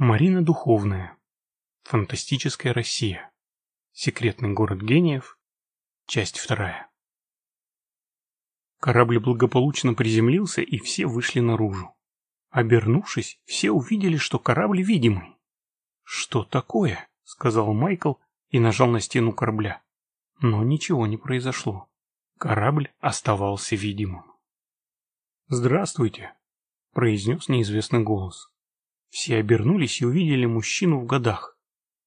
Марина Духовная. Фантастическая Россия. Секретный город гениев. Часть вторая. Корабль благополучно приземлился, и все вышли наружу. Обернувшись, все увидели, что корабль видимый. «Что такое?» — сказал Майкл и нажал на стену корабля. Но ничего не произошло. Корабль оставался видимым. «Здравствуйте», — произнес неизвестный голос. Все обернулись и увидели мужчину в годах.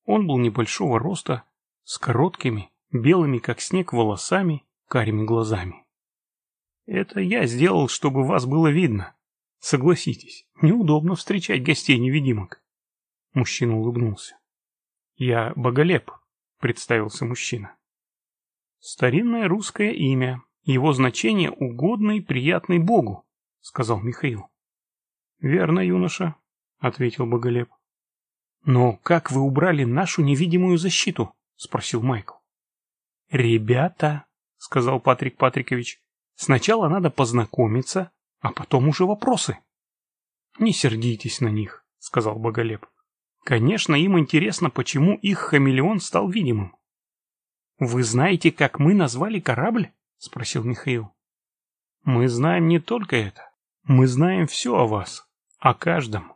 Он был небольшого роста, с короткими, белыми как снег волосами, карими глазами. «Это я сделал, чтобы вас было видно. Согласитесь, неудобно встречать гостей-невидимок». Мужчина улыбнулся. «Я Боголеп», — представился мужчина. «Старинное русское имя, его значение угодный приятный Богу», — сказал Михаил. «Верно, юноша», ответил Боголеп. Но как вы убрали нашу невидимую защиту? спросил Майкл. Ребята, сказал Патрик Патрикович, сначала надо познакомиться, а потом уже вопросы. Не сердитесь на них, сказал Боголеп. Конечно, им интересно, почему их хамелеон стал видимым. Вы знаете, как мы назвали корабль? спросил Михаил. Мы знаем не только это. Мы знаем все о вас, о каждом.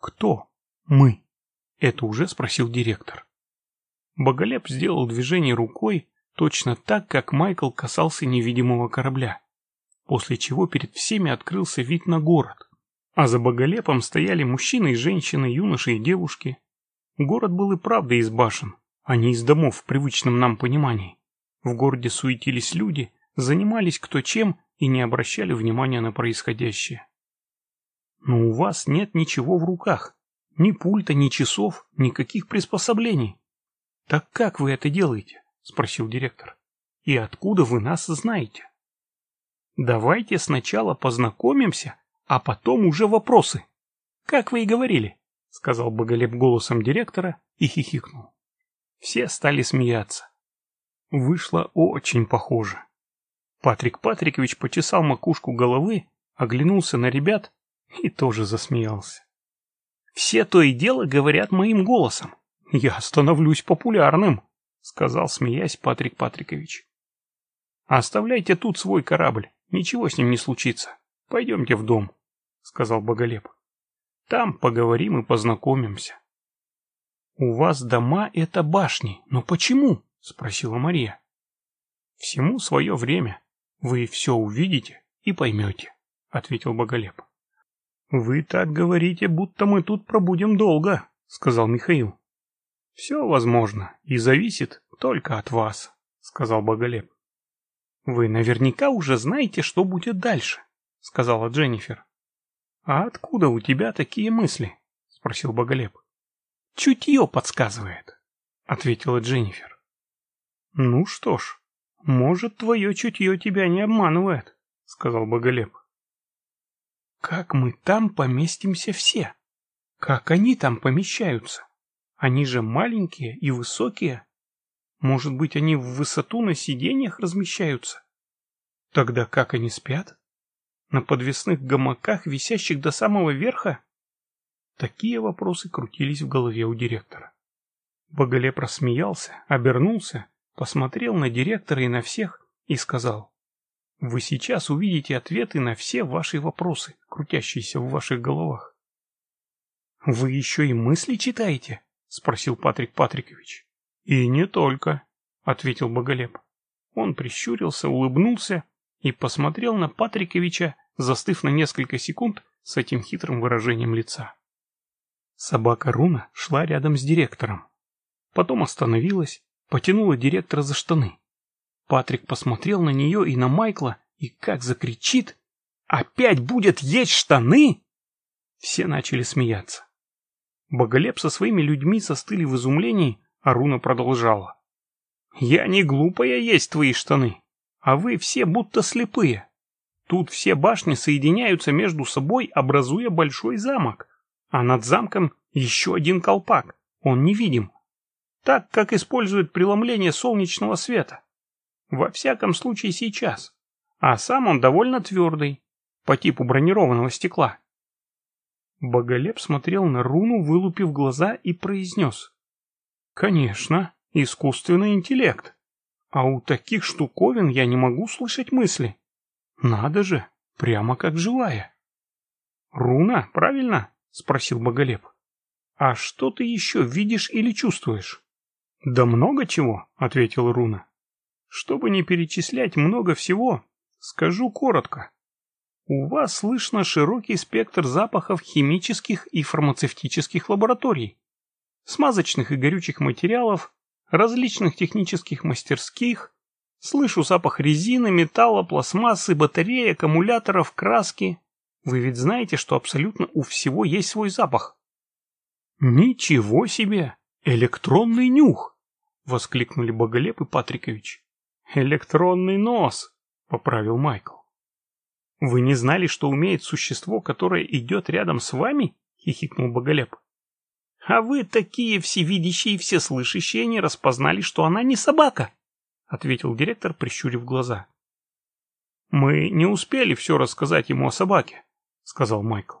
«Кто? Мы?» — это уже спросил директор. Боголеп сделал движение рукой точно так, как Майкл касался невидимого корабля, после чего перед всеми открылся вид на город, а за Боголепом стояли мужчины и женщины, юноши и девушки. Город был и правда из башен, а не из домов в привычном нам понимании. В городе суетились люди, занимались кто чем и не обращали внимания на происходящее. Но у вас нет ничего в руках. Ни пульта, ни часов, никаких приспособлений. Так как вы это делаете? Спросил директор. И откуда вы нас знаете? Давайте сначала познакомимся, а потом уже вопросы. Как вы и говорили, сказал Боголеп голосом директора и хихикнул. Все стали смеяться. Вышло очень похоже. Патрик Патрикович почесал макушку головы, оглянулся на ребят и тоже засмеялся. «Все то и дело говорят моим голосом. Я становлюсь популярным», — сказал, смеясь, Патрик Патрикович. «Оставляйте тут свой корабль, ничего с ним не случится. Пойдемте в дом», — сказал Боголеп. «Там поговорим и познакомимся». «У вас дома — это башни, но почему?» — спросила Мария. «Всему свое время. Вы все увидите и поймете», — ответил Боголеп. «Вы так говорите, будто мы тут пробудем долго», — сказал Михаил. «Все возможно и зависит только от вас», — сказал Боголеп. «Вы наверняка уже знаете, что будет дальше», — сказала Дженнифер. «А откуда у тебя такие мысли?» — спросил Боголеп. «Чутье подсказывает», — ответила Дженнифер. «Ну что ж, может, твое чутье тебя не обманывает», — сказал Боголеп. Как мы там поместимся все? Как они там помещаются? Они же маленькие и высокие. Может быть, они в высоту на сиденьях размещаются? Тогда как они спят? На подвесных гамаках, висящих до самого верха? Такие вопросы крутились в голове у директора. Боголеп рассмеялся, обернулся, посмотрел на директора и на всех и сказал. Вы сейчас увидите ответы на все ваши вопросы, крутящиеся в ваших головах. «Вы еще и мысли читаете?» — спросил Патрик Патрикович. «И не только», — ответил Боголеп. Он прищурился, улыбнулся и посмотрел на Патриковича, застыв на несколько секунд с этим хитрым выражением лица. Собака Руна шла рядом с директором. Потом остановилась, потянула директора за штаны. Патрик посмотрел на нее и на Майкла и как закричит «Опять будет есть штаны!» Все начали смеяться. Боголеп со своими людьми застыли в изумлении, а Руна продолжала. «Я не глупая есть твои штаны, а вы все будто слепые. Тут все башни соединяются между собой, образуя большой замок, а над замком еще один колпак, он невидим, так как использует преломление солнечного света. Во всяком случае сейчас. А сам он довольно твердый, по типу бронированного стекла. Боголеп смотрел на руну, вылупив глаза и произнес. Конечно, искусственный интеллект. А у таких штуковин я не могу слышать мысли. Надо же, прямо как живая. Руна, правильно? Спросил Боголеп. А что ты еще видишь или чувствуешь? Да много чего, ответил Руна. Чтобы не перечислять много всего, скажу коротко. У вас слышно широкий спектр запахов химических и фармацевтических лабораторий, смазочных и горючих материалов, различных технических мастерских. Слышу запах резины, металла, пластмассы, батареи, аккумуляторов, краски. Вы ведь знаете, что абсолютно у всего есть свой запах. Ничего себе! Электронный нюх! Воскликнули Боголеп и Патрикович. Электронный нос! Поправил Майкл. «Вы не знали, что умеет существо, которое идет рядом с вами?» — хихикнул Боголеп. «А вы такие всевидящие и всеслышащие не распознали, что она не собака!» — ответил директор, прищурив глаза. «Мы не успели все рассказать ему о собаке», — сказал Майкл.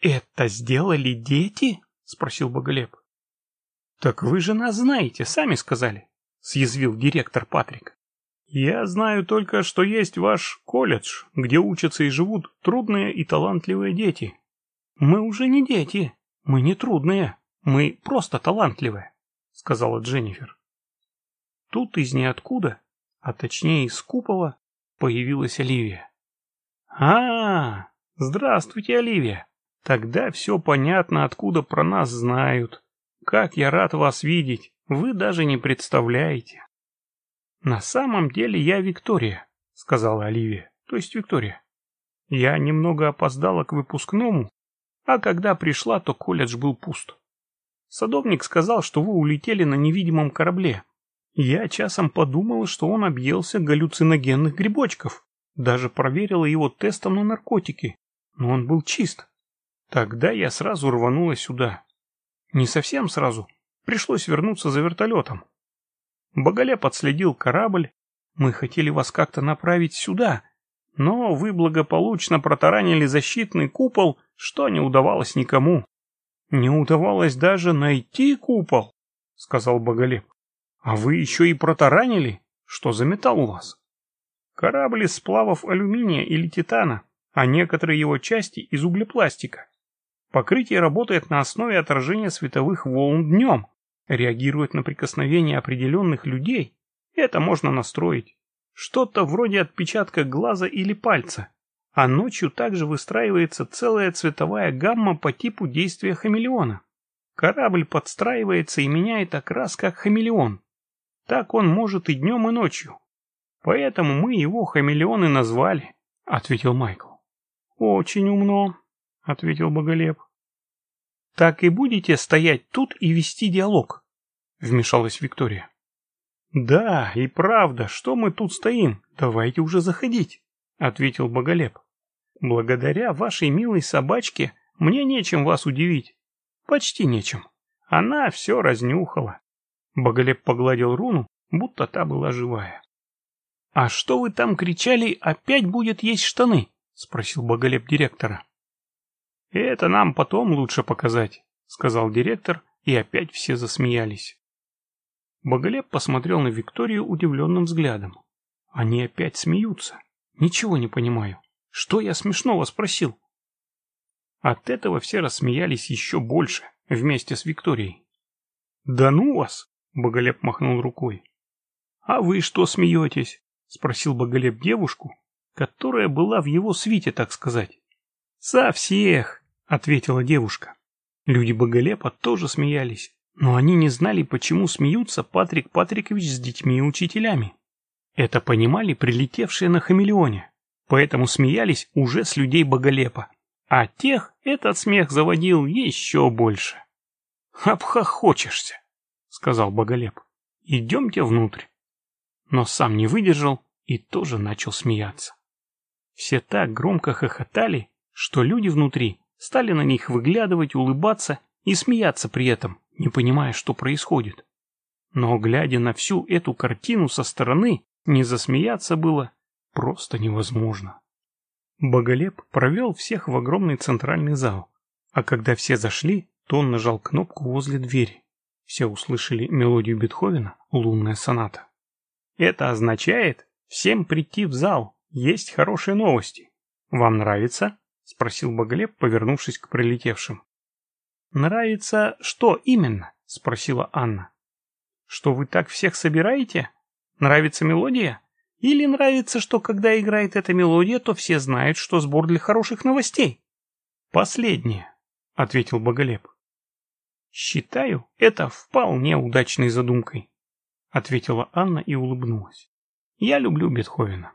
«Это сделали дети?» — спросил Боголеп. «Так вы же нас знаете, сами сказали», — съязвил директор Патрик. Я знаю только, что есть ваш колледж, где учатся и живут трудные и талантливые дети. Мы уже не дети, мы не трудные, мы просто талантливые, сказала Дженнифер. Тут из ниоткуда, а точнее из купола, появилась Оливия. А, здравствуйте, Оливия. Тогда все понятно, откуда про нас знают. Как я рад вас видеть, вы даже не представляете. «На самом деле я Виктория», — сказала Оливия, то есть Виктория. «Я немного опоздала к выпускному, а когда пришла, то колледж был пуст. Садовник сказал, что вы улетели на невидимом корабле. Я часом подумала, что он объелся галлюциногенных грибочков. Даже проверила его тестом на наркотики, но он был чист. Тогда я сразу рванула сюда. Не совсем сразу. Пришлось вернуться за вертолетом. Боголя подследил корабль. Мы хотели вас как-то направить сюда, но вы благополучно протаранили защитный купол, что не удавалось никому. Не удавалось даже найти купол, сказал Боголеп. А вы еще и протаранили? Что за металл у вас? Корабль из сплавов алюминия или титана, а некоторые его части из углепластика. Покрытие работает на основе отражения световых волн днем, реагирует на прикосновение определенных людей, это можно настроить. Что-то вроде отпечатка глаза или пальца. А ночью также выстраивается целая цветовая гамма по типу действия хамелеона. Корабль подстраивается и меняет окрас как хамелеон. Так он может и днем, и ночью. Поэтому мы его хамелеон и назвали, — ответил Майкл. Очень умно, — ответил Боголеп. «Так и будете стоять тут и вести диалог?» — вмешалась Виктория. «Да, и правда, что мы тут стоим? Давайте уже заходить», — ответил Боголеп. «Благодаря вашей милой собачке мне нечем вас удивить. Почти нечем. Она все разнюхала». Боголеп погладил руну, будто та была живая. «А что вы там кричали, опять будет есть штаны?» — спросил Боголеп директора. «Это нам потом лучше показать», — сказал директор, и опять все засмеялись. Боголеп посмотрел на Викторию удивленным взглядом. «Они опять смеются. Ничего не понимаю. Что я смешного спросил?» От этого все рассмеялись еще больше, вместе с Викторией. «Да ну вас!» — Боголеп махнул рукой. «А вы что смеетесь?» — спросил Боголеп девушку, которая была в его свите, так сказать. «Со всех!» — ответила девушка. Люди Боголепа тоже смеялись, но они не знали, почему смеются Патрик Патрикович с детьми и учителями. Это понимали прилетевшие на хамелеоне, поэтому смеялись уже с людей Боголепа, а тех этот смех заводил еще больше. «Обхохочешься», — сказал Боголеп. «Идемте внутрь». Но сам не выдержал и тоже начал смеяться. Все так громко хохотали, что люди внутри стали на них выглядывать, улыбаться и смеяться при этом, не понимая, что происходит. Но, глядя на всю эту картину со стороны, не засмеяться было просто невозможно. Боголеп провел всех в огромный центральный зал, А когда все зашли, то он нажал кнопку возле двери. Все услышали мелодию Бетховена «Лунная соната». Это означает всем прийти в зал, есть хорошие новости. Вам нравится? Спросил Боголеп, повернувшись к прилетевшим. Нравится что именно? Спросила Анна. Что вы так всех собираете? Нравится мелодия? Или нравится, что когда играет эта мелодия, то все знают, что сбор для хороших новостей? Последнее, ответил Боголеп. Считаю это вполне удачной задумкой, ответила Анна и улыбнулась. Я люблю Бетховена.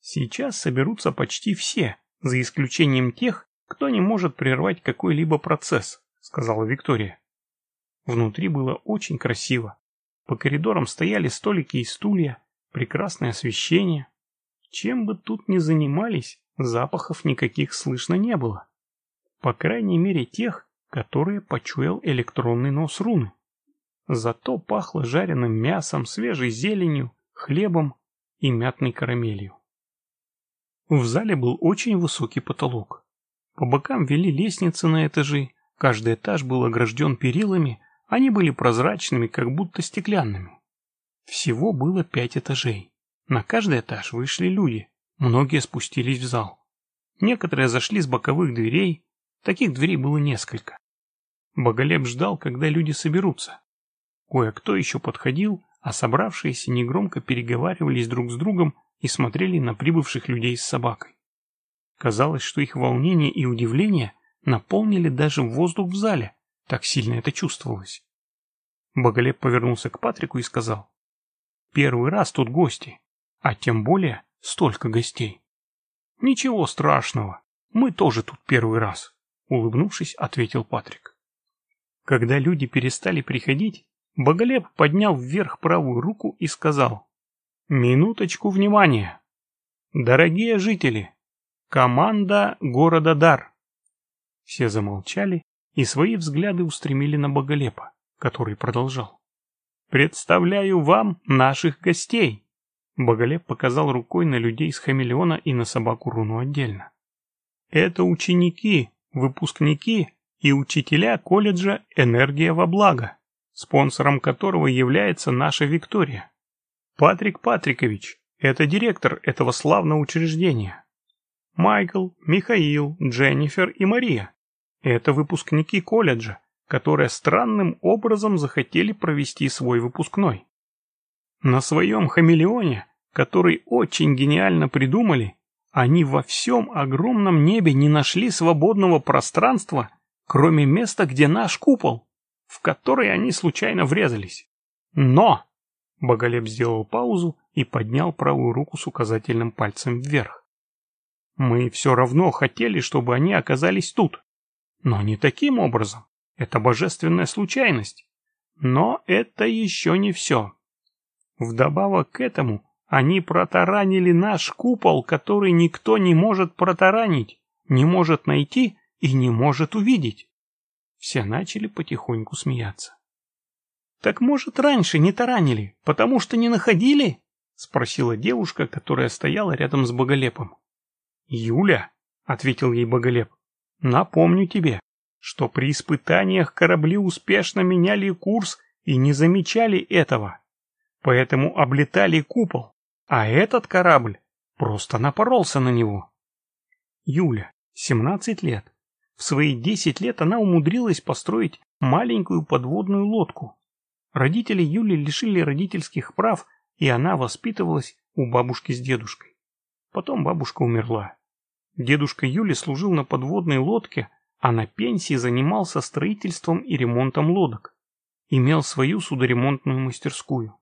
Сейчас соберутся почти все, за исключением тех, кто не может прервать какой-либо процесс, сказала Виктория. Внутри было очень красиво. По коридорам стояли столики и стулья, прекрасное освещение. Чем бы тут ни занимались, запахов никаких слышно не было. По крайней мере тех, которые почуял электронный нос руны. Зато пахло жареным мясом, свежей зеленью, хлебом и мятной карамелью. В зале был очень высокий потолок. По бокам вели лестницы на этажи, каждый этаж был огражден перилами, они были прозрачными, как будто стеклянными. Всего было пять этажей. На каждый этаж вышли люди, многие спустились в зал. Некоторые зашли с боковых дверей, таких дверей было несколько. Боголеп ждал, когда люди соберутся. Кое-кто еще подходил, а собравшиеся негромко переговаривались друг с другом и смотрели на прибывших людей с собакой. Казалось, что их волнение и удивление наполнили даже воздух в зале, так сильно это чувствовалось. Боголеп повернулся к Патрику и сказал, «Первый раз тут гости, а тем более столько гостей». «Ничего страшного, мы тоже тут первый раз», — улыбнувшись, ответил Патрик. Когда люди перестали приходить, Боголеп поднял вверх правую руку и сказал, «Минуточку внимания! Дорогие жители, команда города Дар!» Все замолчали и свои взгляды устремили на Боголепа, который продолжал. «Представляю вам наших гостей!» Боголеп показал рукой на людей с хамелеона и на собаку руну отдельно. «Это ученики, выпускники и учителя колледжа «Энергия во благо», спонсором которого является наша Виктория. Патрик Патрикович – это директор этого славного учреждения. Майкл, Михаил, Дженнифер и Мария это выпускники колледжа, которые странным образом захотели провести свой выпускной. На своем хамелеоне, который очень гениально придумали, они во всем огромном небе не нашли свободного пространства, кроме места, где наш купол, в который они случайно врезались. Но! Боголеп сделал паузу и поднял правую руку с указательным пальцем вверх. Мы все равно хотели, чтобы они оказались тут. Но не таким образом. Это божественная случайность. Но это еще не все. Вдобавок к этому, они протаранили наш купол, который никто не может протаранить, не может найти и не может увидеть. Все начали потихоньку смеяться. «Так, может, раньше не таранили, потому что не находили?» — спросила девушка, которая стояла рядом с Боголепом. «Юля», — ответил ей Боголеп, Напомню тебе, что при испытаниях корабли успешно меняли курс и не замечали этого. Поэтому облетали купол, а этот корабль просто напоролся на него. Юля, 17 лет. В свои 10 лет она умудрилась построить маленькую подводную лодку. Родители Юли лишили родительских прав, и она воспитывалась у бабушки с дедушкой. Потом бабушка умерла. Дедушка Юли служил на подводной лодке, а на пенсии занимался строительством и ремонтом лодок. Имел свою судоремонтную мастерскую.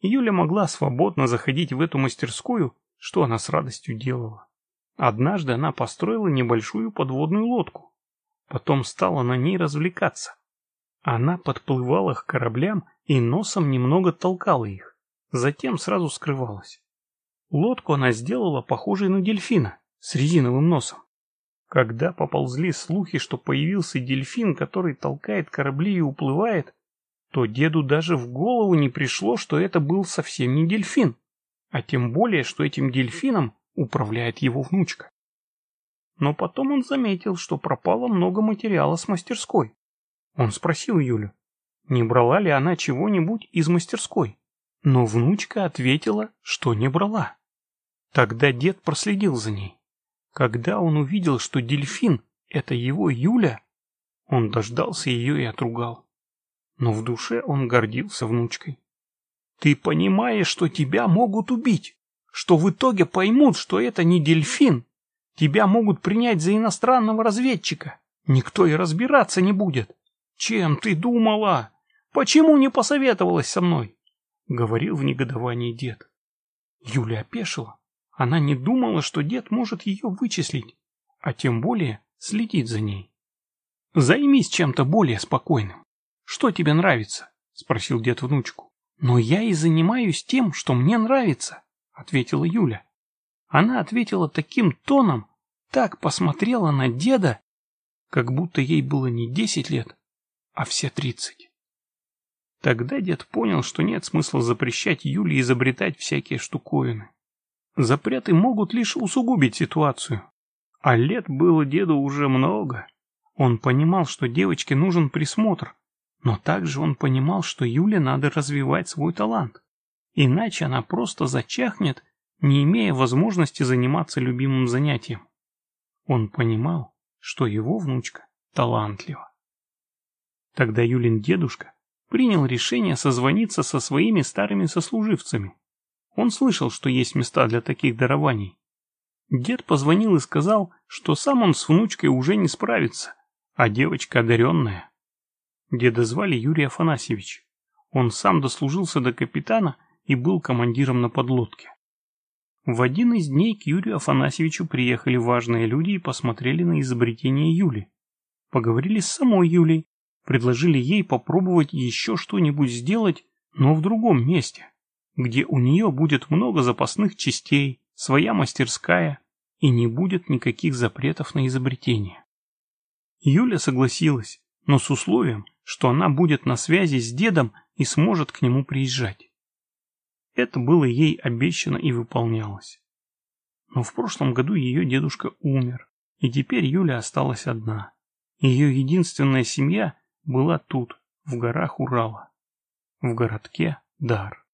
Юля могла свободно заходить в эту мастерскую, что она с радостью делала. Однажды она построила небольшую подводную лодку. Потом стала на ней развлекаться. Она подплывала к кораблям и носом немного толкала их. Затем сразу скрывалась. Лодку она сделала похожей на дельфина с резиновым носом. Когда поползли слухи, что появился дельфин, который толкает корабли и уплывает, то деду даже в голову не пришло, что это был совсем не дельфин, а тем более, что этим дельфином управляет его внучка. но потом он заметил, что пропало много материала с мастерской. Он спросил Юлю, не брала ли она чего-нибудь из мастерской, но внучка ответила, что не брала. Тогда дед проследил за ней. Когда он увидел, что дельфин — это его Юля, он дождался ее и отругал. Но в душе он гордился внучкой. «Ты понимаешь, что тебя могут убить, что в итоге поймут, что это не дельфин, тебя могут принять за иностранного разведчика, никто и разбираться не будет. Чем ты думала? Почему не посоветовалась со мной?» — говорил в негодовании дед. Юля опешила. Она не думала, что дед может ее вычислить, а тем более следить за ней. Займись чем-то более спокойным. Что тебе нравится? Спросил дед внучку. Но я и занимаюсь тем, что мне нравится, ответила Юля. Она ответила таким тоном, так посмотрела на деда, как будто ей было не десять лет, а все тридцать. Тогда дед понял, что нет смысла запрещать Юле изобретать всякие штуковины. Запреты могут лишь усугубить ситуацию. А лет было деду уже много. Он понимал, что девочке нужен присмотр, но также он понимал, что Юле надо развивать свой талант. Иначе она просто зачахнет, не имея возможности заниматься любимым занятием. Он понимал, что его внучка талантлива. Тогда Юлин дедушка принял решение созвониться со своими старыми сослуживцами. Он слышал, что есть места для таких дарований. Дед позвонил и сказал, что сам он с внучкой уже не справится, а девочка одаренная. Деда звали Юрий Афанасьевич. Он сам дослужился до капитана и был командиром на подлодке. В один из дней к Юрию Афанасьевичу приехали важные люди и посмотрели на изобретение Юли. Поговорили с самой Юлей, предложили ей попробовать еще что-нибудь сделать, но в другом месте, где у нее будет много запасных частей, своя мастерская и не будет никаких запретов на изобретение. Юля согласилась, но с условием, что она будет на связи с дедом и сможет к нему приезжать. Это было ей обещано и выполнялось. Но в прошлом году ее дедушка умер, и теперь Юля осталась одна. Ее единственная семья была тут, в горах Урала, в городке Дар.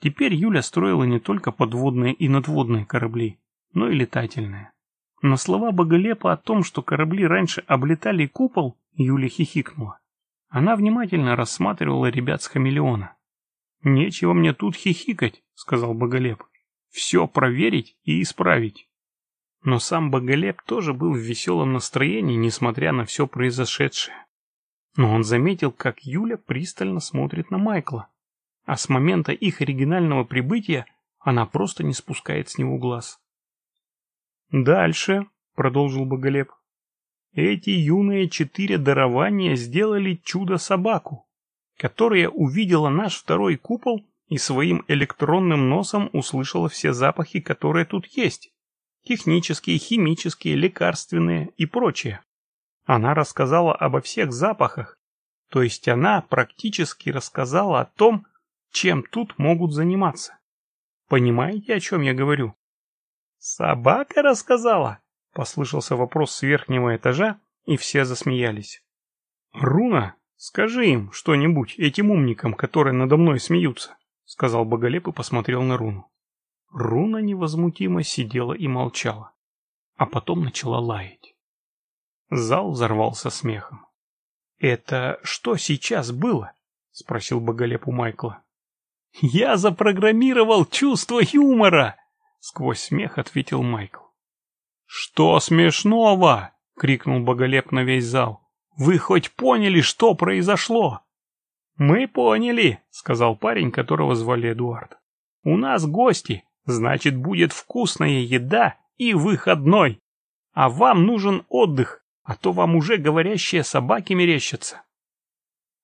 Теперь Юля строила не только подводные и надводные корабли, но и летательные. На слова Боголепа о том, что корабли раньше облетали купол, Юля хихикнула. Она внимательно рассматривала ребят с хамелеона. «Нечего мне тут хихикать», — сказал Боголеп. «Все проверить и исправить». Но сам Боголеп тоже был в веселом настроении, несмотря на все произошедшее. Но он заметил, как Юля пристально смотрит на Майкла. А с момента их оригинального прибытия она просто не спускает с него глаз. «Дальше», — продолжил Боголеп, — «эти юные четыре дарования сделали чудо-собаку, которая увидела наш второй купол и своим электронным носом услышала все запахи, которые тут есть. Технические, химические, лекарственные и прочее. Она рассказала обо всех запахах, то есть она практически рассказала о том, чем тут могут заниматься. Понимаете, о чем я говорю? «Собака рассказала?» — послышался вопрос с верхнего этажа, и все засмеялись. «Руна, скажи им что-нибудь, этим умникам, которые надо мной смеются», — сказал Боголеп и посмотрел на Руну. Руна невозмутимо сидела и молчала, а потом начала лаять. Зал взорвался смехом. «Это что сейчас было?» — спросил Боголеп у Майкла. «Я запрограммировал чувство юмора!» Сквозь смех ответил Майкл. «Что смешного?» — крикнул Боголеп на весь зал. «Вы хоть поняли, что произошло?» «Мы поняли», — сказал парень, которого звали Эдуард. «У нас гости, значит, будет вкусная еда и выходной. А вам нужен отдых, а то вам уже говорящие собаки мерещатся».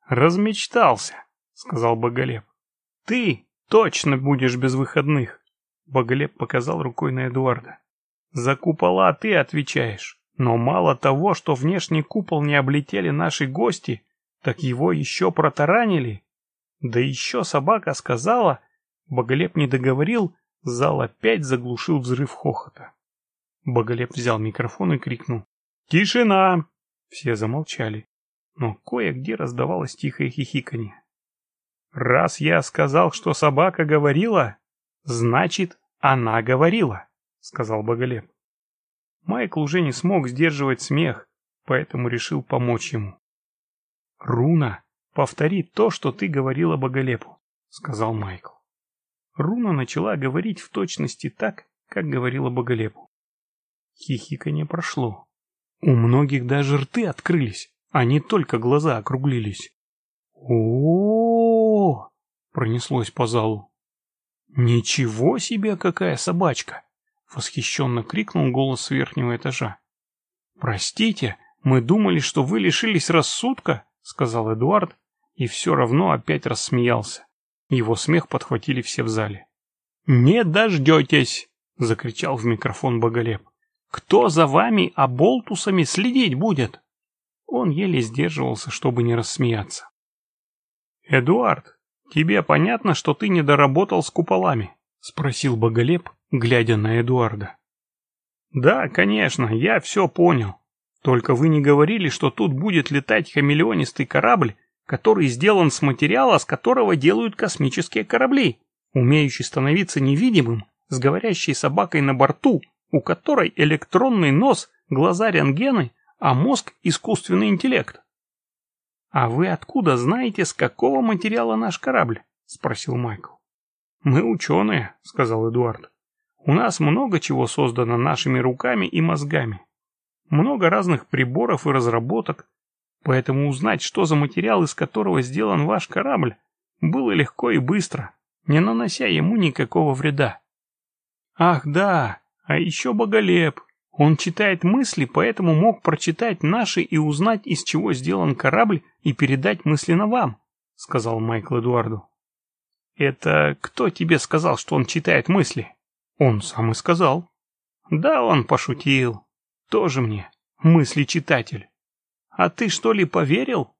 «Размечтался», — сказал Боголеп. «Ты точно будешь без выходных. Боголеп показал рукой на Эдуарда. «За купола ты отвечаешь. Но мало того, что внешний купол не облетели наши гости, так его еще протаранили. Да еще собака сказала...» Боголеп не договорил, зал опять заглушил взрыв хохота. Боголеп взял микрофон и крикнул. «Тишина!» Все замолчали, но кое-где раздавалось тихое хихиканье. «Раз я сказал, что собака говорила, значит, она говорила», — сказал Боголеп. Майкл уже не смог сдерживать смех, поэтому решил помочь ему. «Руна, повтори то, что ты говорила Боголепу», — сказал Майкл. Руна начала говорить в точности так, как говорила Боголепу. Хихиканье прошло. У многих даже рты открылись, а не только глаза округлились. о, пронеслось по залу. «Ничего себе, какая собачка!» — восхищенно крикнул голос с верхнего этажа. «Простите, мы думали, что вы лишились рассудка», — сказал Эдуард, и все равно опять рассмеялся. Его смех подхватили все в зале. «Не дождетесь!» — закричал в микрофон Боголеп. «Кто за вами, оболтусами, следить будет?» Он еле сдерживался, чтобы не рассмеяться. «Эдуард, тебе понятно, что ты не доработал с куполами?» — спросил Боголеп, глядя на Эдуарда. «Да, конечно, я все понял. Только вы не говорили, что тут будет летать хамелеонистый корабль, который сделан с материала, с которого делают космические корабли, умеющий становиться невидимым, с говорящей собакой на борту, у которой электронный нос, глаза рентгены, а мозг – искусственный интеллект. «А вы откуда знаете, с какого материала наш корабль?» – спросил Майкл. «Мы ученые», – сказал Эдуард. «У нас много чего создано нашими руками и мозгами. Много разных приборов и разработок, Поэтому узнать, что за материал, из которого сделан ваш корабль, было легко и быстро, не нанося ему никакого вреда. Ах да, а еще Боголеп. Он читает мысли, поэтому мог прочитать наши и узнать, из чего сделан корабль, и передать мысленно вам, сказал Майкл Эдуарду. Это кто тебе сказал, что он читает мысли? Он сам и сказал. Да, он пошутил. Тоже мне мысли-читатель. А ты что ли поверил?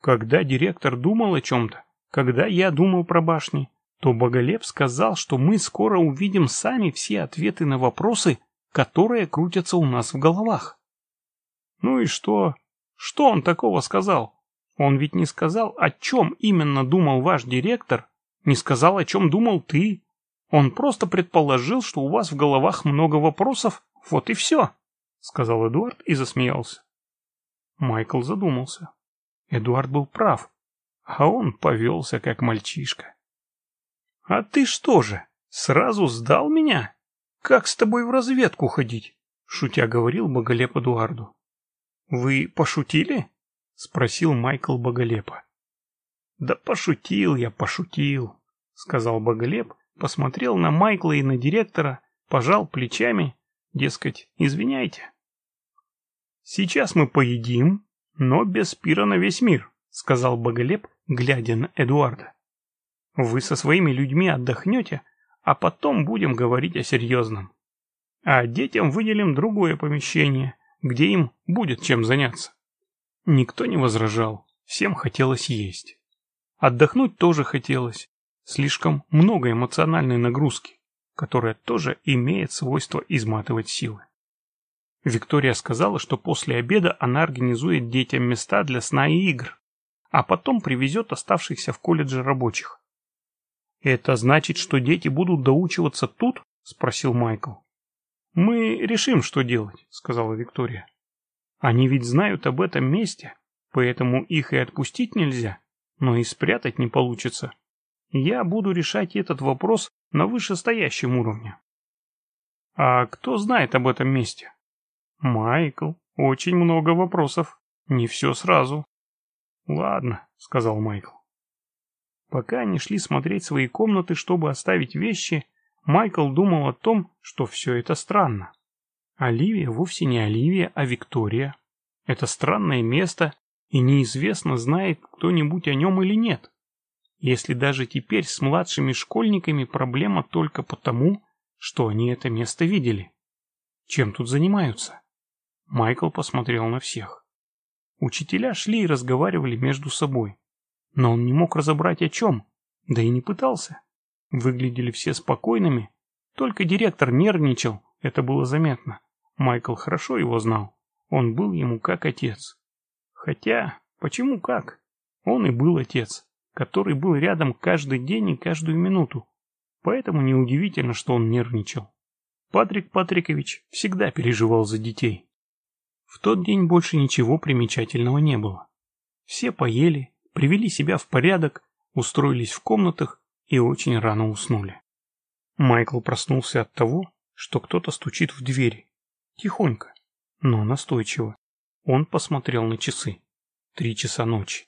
Когда директор думал о чем-то, когда я думал про башни, то Боголеп сказал, что мы скоро увидим сами все ответы на вопросы, которые крутятся у нас в головах. Ну и что? Что он такого сказал? Он ведь не сказал, о чем именно думал ваш директор, не сказал, о чем думал ты. Он просто предположил, что у вас в головах много вопросов, вот и все, — сказал Эдуард и засмеялся. Майкл задумался. Эдуард был прав, а он повелся как мальчишка. «А ты что же, сразу сдал меня? Как с тобой в разведку ходить?» Шутя говорил Боголеп Эдуарду. «Вы пошутили?» — спросил Майкл Боголепа. «Да пошутил я, пошутил», — сказал Боголеп, посмотрел на Майкла и на директора, пожал плечами, дескать, извиняйте. «Сейчас мы поедим, но без пира на весь мир», — сказал Боголеп, глядя на Эдуарда. «Вы со своими людьми отдохнете, а потом будем говорить о серьезном. А детям выделим другое помещение, где им будет чем заняться». Никто не возражал, всем хотелось есть. Отдохнуть тоже хотелось, слишком много эмоциональной нагрузки, которая тоже имеет свойство изматывать силы. Виктория сказала, что после обеда она организует детям места для сна и игр, а потом привезет оставшихся в колледже рабочих. «Это значит, что дети будут доучиваться тут?» – спросил Майкл. «Мы решим, что делать», – сказала Виктория. «Они ведь знают об этом месте, поэтому их и отпустить нельзя, но и спрятать не получится. Я буду решать этот вопрос на вышестоящем уровне». «А кто знает об этом месте?» «Майкл, очень много вопросов. Не все сразу». «Ладно», — сказал Майкл. Пока они шли смотреть свои комнаты, чтобы оставить вещи, Майкл думал о том, что все это странно. Оливия вовсе не Оливия, а Виктория. Это странное место, и неизвестно, знает кто-нибудь о нем или нет. Если даже теперь с младшими школьниками проблема только потому, что они это место видели. Чем тут занимаются? Майкл посмотрел на всех. Учителя шли и разговаривали между собой. Но он не мог разобрать о чем, да и не пытался. Выглядели все спокойными, только директор нервничал, Это было заметно. Майкл хорошо его знал. Он был ему как отец. Хотя, почему как? Он и был отец, который был рядом каждый день и каждую минуту. Поэтому неудивительно, что он нервничал. Патрик Патрикович всегда переживал за детей. В тот день больше ничего примечательного не было. Все поели, привели себя в порядок, устроились в комнатах и очень рано уснули. Майкл проснулся от того, что кто-то стучит в двери. Тихонько, но настойчиво. Он посмотрел на часы. Три часа ночи.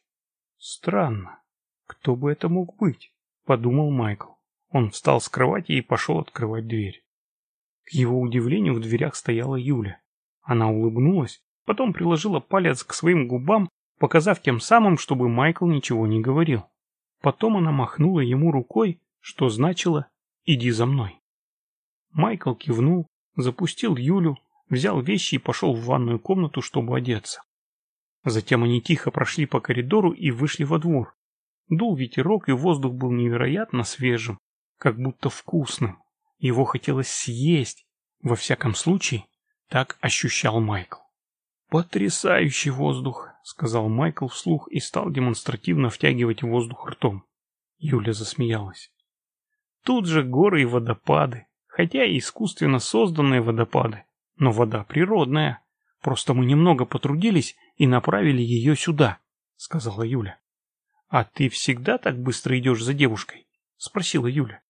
Странно. Кто бы это мог быть? Подумал Майкл. Он встал с кровати и пошел открывать дверь. К его удивлению в дверях стояла Юля. Она улыбнулась, потом приложила палец к своим губам, показав тем самым, чтобы Майкл ничего не говорил. Потом она махнула ему рукой, что значило «иди за мной». Майкл кивнул, запустил Юлю, взял вещи и пошел в ванную комнату, чтобы одеться. Затем они тихо прошли по коридору и вышли во двор. Дул ветерок, и воздух был невероятно свежим, как будто вкусным. Его хотелось съесть. Во всяком случае, так ощущал Майкл. «Потрясающий воздух», — сказал Майкл вслух и стал демонстративно втягивать воздух ртом. Юля засмеялась. «Тут же горы и водопады, хотя и искусственно созданные водопады, но вода природная. Просто мы немного потрудились и направили ее сюда», — сказала Юля. «А ты всегда так быстро идешь за девушкой?» — спросила Юля.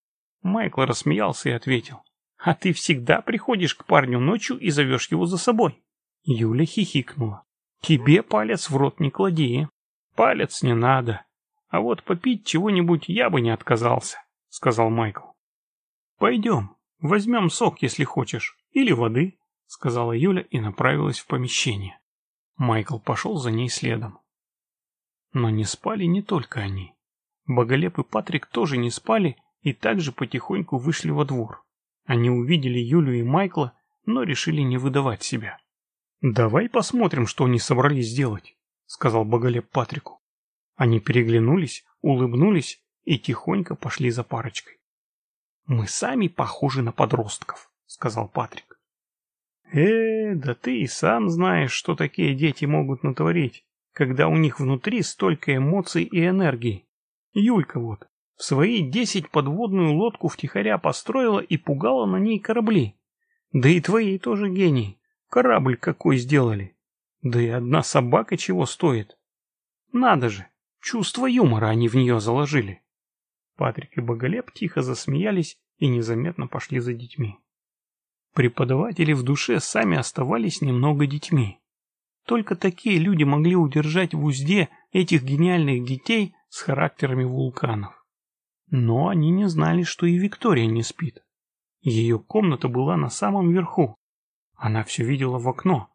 Майкл рассмеялся и ответил. «А ты всегда приходишь к парню ночью и зовешь его за собой?» Юля хихикнула. «Тебе палец в рот не клади. Палец не надо. А вот попить чего-нибудь я бы не отказался», — сказал Майкл. «Пойдем, возьмем сок, если хочешь, или воды», — сказала Юля и направилась в помещение. Майкл пошел за ней следом. Но не спали не только они. Боголеп и Патрик тоже не спали и также потихоньку вышли во двор. Они увидели Юлю и Майкла, но решили не выдавать себя. «Давай посмотрим, что они собрались сделать», — сказал Боголеп Патрику. Они переглянулись, улыбнулись и тихонько пошли за парочкой. «Мы сами похожи на подростков», — сказал Патрик. «Э, да ты и сам знаешь, что такие дети могут натворить, когда у них внутри столько эмоций и энергии. Юлька вот, в свои десять подводную лодку втихаря построила и пугала на ней корабли. Да и твои тоже гений. Корабль какой сделали. Да и одна собака чего стоит. Надо же, чувство юмора они в нее заложили. Патрик и Боголеп тихо засмеялись и незаметно пошли за детьми. Преподаватели в душе сами оставались немного детьми. Только такие люди могли удержать в узде этих гениальных детей с характерами вулканов. Но они не знали, что и Виктория не спит. Ее комната была на самом верху. Она все видела в окно.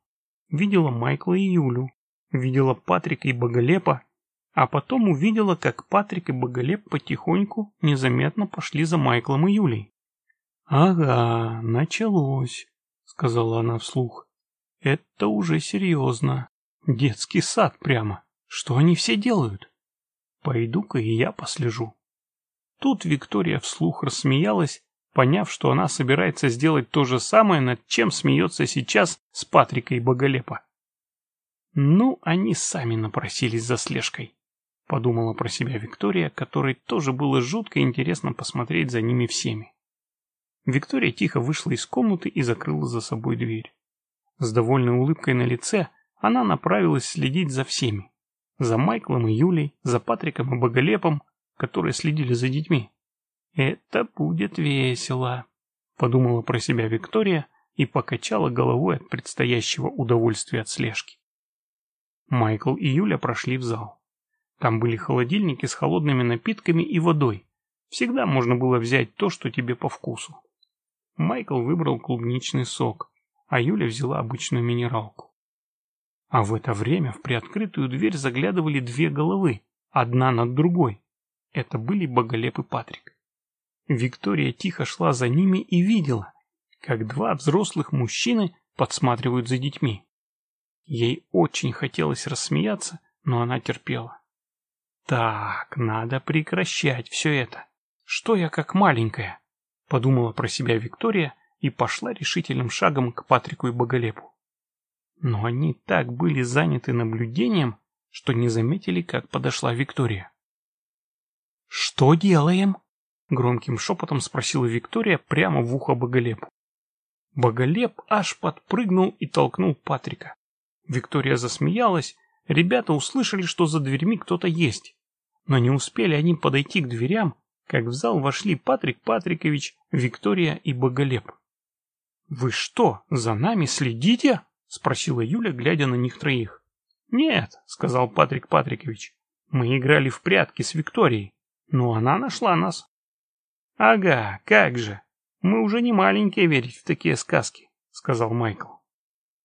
Видела Майкла и Юлю. Видела Патрика и Боголепа. А потом увидела, как Патрик и Боголеп потихоньку, незаметно пошли за Майклом и Юлей. «Ага, началось», — сказала она вслух. «Это уже серьезно. Детский сад прямо. Что они все делают? Пойду-ка и я послежу». Тут Виктория вслух рассмеялась, поняв, что она собирается сделать то же самое, над чем смеется сейчас с Патрикой Боголепа. «Ну, они сами напросились за слежкой», — подумала про себя Виктория, которой тоже было жутко интересно посмотреть за ними всеми. Виктория тихо вышла из комнаты и закрыла за собой дверь. С довольной улыбкой на лице она направилась следить за всеми. За Майклом и Юлей, за Патриком и Боголепом, которые следили за детьми. «Это будет весело», — подумала про себя Виктория и покачала головой от предстоящего удовольствия от слежки. Майкл и Юля прошли в зал. Там были холодильники с холодными напитками и водой. Всегда можно было взять то, что тебе по вкусу. Майкл выбрал клубничный сок, а Юля взяла обычную минералку. А в это время в приоткрытую дверь заглядывали две головы, одна над другой. Это были Боголеп и Патрик. Виктория тихо шла за ними и видела, как два взрослых мужчины подсматривают за детьми. Ей очень хотелось рассмеяться, но она терпела. «Так, надо прекращать все это. Что я как маленькая?» Подумала про себя Виктория и пошла решительным шагом к Патрику и Боголепу. Но они так были заняты наблюдением, что не заметили, как подошла Виктория. «Что делаем?» — громким шепотом спросила Виктория прямо в ухо Боголепу. Боголеп аж подпрыгнул и толкнул Патрика. Виктория засмеялась, ребята услышали, что за дверьми кто-то есть. Но не успели они подойти к дверям, как в зал вошли Патрик Патрикович, Виктория и Боголеп. «Вы что, за нами следите?» — спросила Юля, глядя на них троих. «Нет», — сказал Патрик Патрикович, — «мы играли в прятки с Викторией, но она нашла нас». «Ага, как же, мы уже не маленькие верить в такие сказки», — сказал Майкл.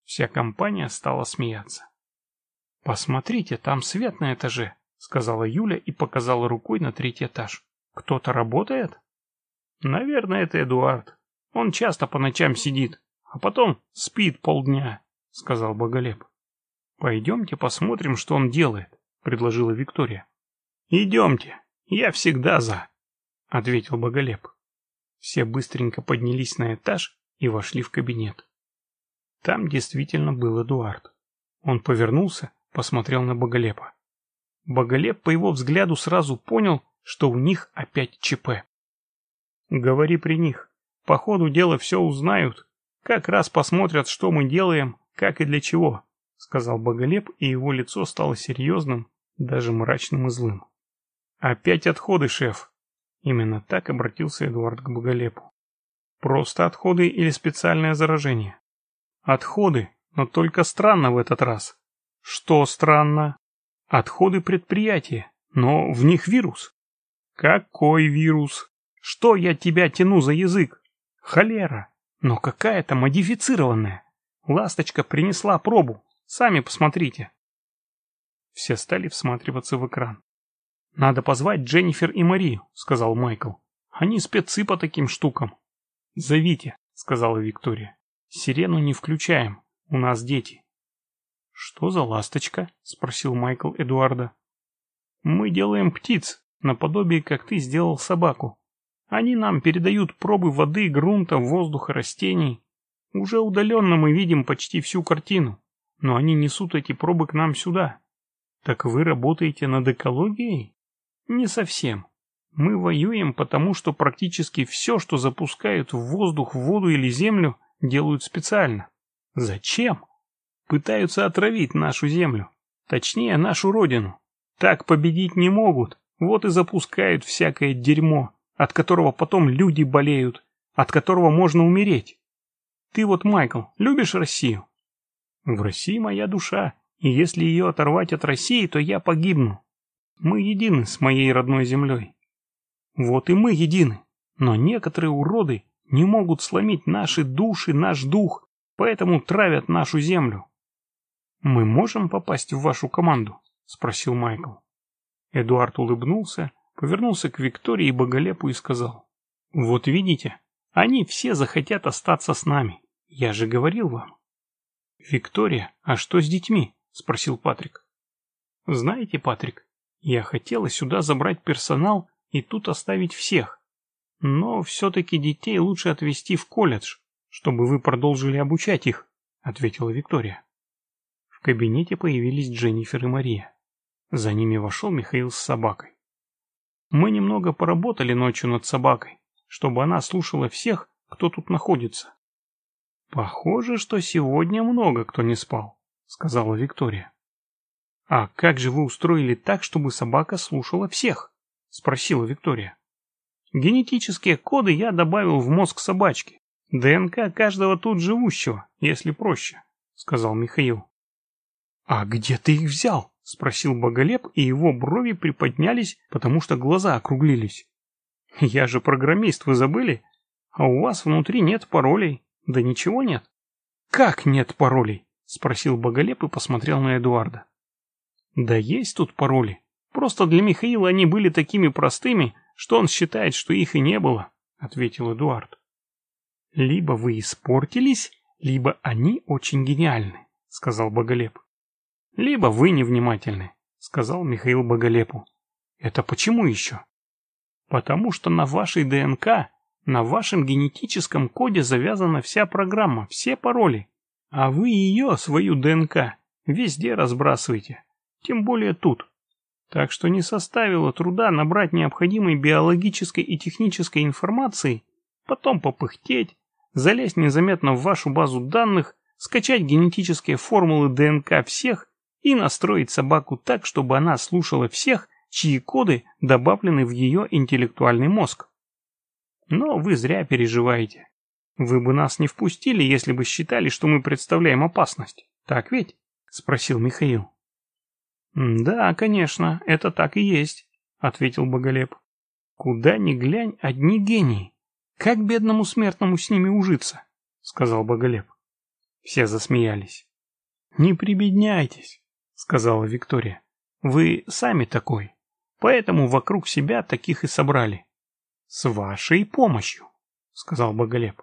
Вся компания стала смеяться. «Посмотрите, там свет на этаже», — сказала Юля и показала рукой на третий этаж. «Кто-то работает?» «Наверное, это Эдуард. Он часто по ночам сидит, а потом спит полдня», — сказал Боголеп. «Пойдемте посмотрим, что он делает», — предложила Виктория. «Идемте, я всегда за», — ответил Боголеп. Все быстренько поднялись на этаж и вошли в кабинет. Там действительно был Эдуард. Он повернулся, посмотрел на Боголепа. Боголеп по его взгляду сразу понял, что у них опять ЧП. «Говори при них. По ходу дела все узнают. Как раз посмотрят, что мы делаем, как и для чего», — сказал Боголеп, и его лицо стало серьезным, даже мрачным и злым. «Опять отходы, шеф!» Именно так обратился Эдуард к Боголепу. «Просто отходы или специальное заражение?» «Отходы, но только странно в этот раз». «Что странно?» «Отходы предприятия, но в них вирус». «Какой вирус? Что я тебя тяну за язык? Холера! Но какая-то модифицированная. Ласточка принесла пробу. Сами посмотрите». Все стали всматриваться в экран. «Надо позвать Дженнифер и Марию», — сказал Майкл. «Они спецы по таким штукам». «Зовите», — сказала Виктория. «Сирену не включаем. У нас дети». «Что за ласточка?» — спросил Майкл Эдуарда. «Мы делаем птиц, наподобие, как ты сделал собаку. Они нам передают пробы воды, грунта, воздуха, растений. Уже удаленно мы видим почти всю картину, но они несут эти пробы к нам сюда. Так вы работаете над экологией?» Не совсем. Мы воюем, потому что практически все, что запускают в воздух, в воду или землю, делают специально. Зачем? Пытаются отравить нашу землю. Точнее, нашу родину. Так победить не могут. Вот и запускают всякое дерьмо, от которого потом люди болеют, от которого можно умереть. Ты вот, Майкл, любишь Россию? В России моя душа, и если ее оторвать от России, то я погибну. Мы едины с моей родной землей. Вот и мы едины, но некоторые уроды не могут сломить наши души, наш дух, поэтому травят нашу землю. «Мы можем попасть в вашу команду?» — спросил Майкл. Эдуард улыбнулся, повернулся к Виктории и Боголепу и сказал. «Вот видите, они все захотят остаться с нами. Я же говорил вам». «Виктория, а что с детьми?» — спросил Патрик. «Знаете, Патрик, я хотела сюда забрать персонал и тут оставить всех. Но все-таки детей лучше отвезти в колледж, чтобы вы продолжили обучать их, ответила Виктория. В кабинете появились Дженнифер и Мария. За ними вошел Михаил с собакой. Мы немного поработали ночью над собакой, чтобы она слушала всех, кто тут находится. Похоже, что сегодня много кто не спал, сказала Виктория. «А как же вы устроили так, чтобы собака слушала всех?» — спросила Виктория. «Генетические коды я добавил в мозг собачки. ДНК каждого тут живущего, если проще», — сказал Михаил. «А где ты их взял?» — спросил Боголеп, и его брови приподнялись, потому что глаза округлились. «Я же программист, вы забыли? А у вас внутри нет паролей. Да ничего нет». «Как нет паролей?» — спросил Боголеп и посмотрел на Эдуарда. Да есть тут пароли. Просто для Михаила они были такими простыми, что он считает, что их и не было, ответил Эдуард. Либо вы испортились, либо они очень гениальны, сказал Боголеп. Либо вы невнимательны, сказал Михаил Боголепу. Это почему еще? Потому что на вашей ДНК На вашем генетическом коде завязана вся программа, все пароли. А вы ее, свою ДНК, везде разбрасываете. Тем более тут. Так что не составило труда набрать необходимой биологической и технической информации, потом попыхтеть, залезть незаметно в вашу базу данных, скачать генетические формулы ДНК всех и настроить собаку так, чтобы она слушала всех, чьи коды добавлены в ее интеллектуальный мозг. Но вы зря переживаете. Вы бы нас не впустили, если бы считали, что мы представляем опасность. Так ведь? Спросил Михаил. Да, конечно, это так и есть, ответил Боголеп. Куда ни глянь, одни гении. Как бедному смертному с ними ужиться? Сказал Боголеп. Все засмеялись. Не прибедняйтесь, сказала Виктория. Вы сами такой, поэтому вокруг себя таких и собрали. «С вашей помощью», — сказал Боголеп.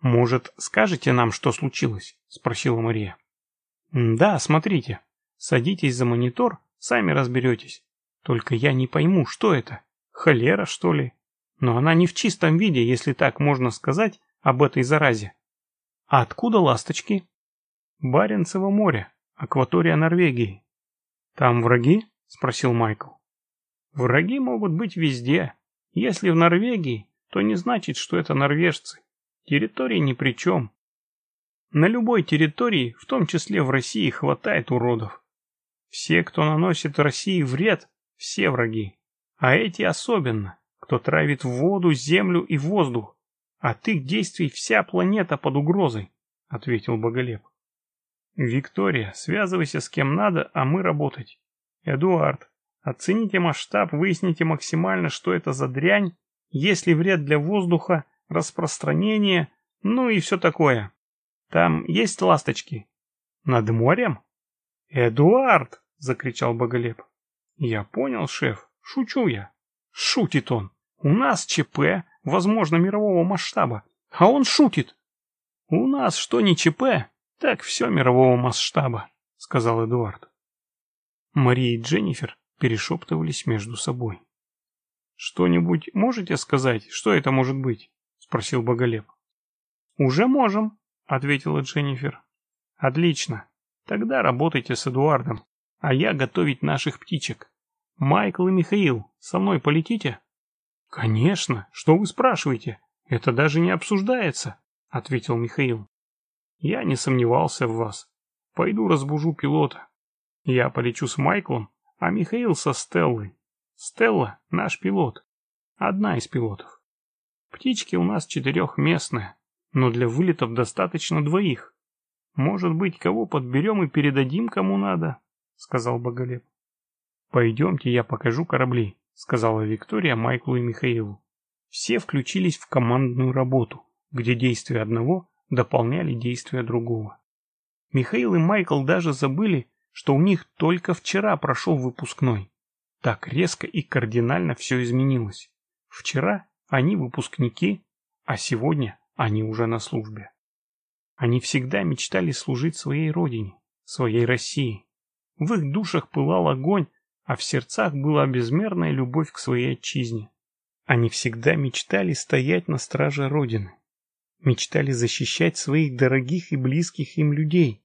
«Может, скажете нам, что случилось?» — спросила Мария. «Да, смотрите. Садитесь за монитор, сами разберетесь. Только я не пойму, что это? Холера, что ли? Но она не в чистом виде, если так можно сказать, об этой заразе. А откуда ласточки?» «Баренцево море, акватория Норвегии». «Там враги?» — спросил Майкл. «Враги могут быть везде», если в Норвегии, то не значит, что это норвежцы. Территория ни при чем. На любой территории, в том числе в России, хватает уродов. Все, кто наносит России вред, все враги. А эти особенно, кто травит воду, землю и воздух. От их действий вся планета под угрозой, ответил Боголеп. Виктория, связывайся с кем надо, а мы работать. Эдуард, Оцените масштаб, выясните максимально, что это за дрянь, есть ли вред для воздуха, распространение, ну и все такое. Там есть ласточки? Над морем? Эдуард! Закричал Боголеп. Я понял, шеф, шучу я. Шутит он. У нас ЧП, возможно, мирового масштаба, а он шутит. У нас что не ЧП, так все мирового масштаба, сказал Эдуард. Мария и Дженнифер перешептывались между собой. «Что-нибудь можете сказать, что это может быть?» — спросил Боголеп. «Уже можем», — ответила Дженнифер. «Отлично. Тогда работайте с Эдуардом, а я готовить наших птичек. Майкл и Михаил, со мной полетите?» «Конечно. Что вы спрашиваете? Это даже не обсуждается», — ответил Михаил. «Я не сомневался в вас. Пойду разбужу пилота. Я полечу с Майклом, а Михаил со Стеллой. Стелла — наш пилот. Одна из пилотов. Птички у нас четырехместные, но для вылетов достаточно двоих. Может быть, кого подберем и передадим кому надо, — сказал Боголеп. Пойдемте, я покажу корабли, — сказала Виктория Майклу и Михаилу. Все включились в командную работу, где действия одного дополняли действия другого. Михаил и Майкл даже забыли, что у них только вчера прошел выпускной. Так резко и кардинально все изменилось. Вчера они выпускники, а сегодня они уже на службе. Они всегда мечтали служить своей родине, своей России. В их душах пылал огонь, а в сердцах была безмерная любовь к своей отчизне. Они всегда мечтали стоять на страже Родины. Мечтали защищать своих дорогих и близких им людей.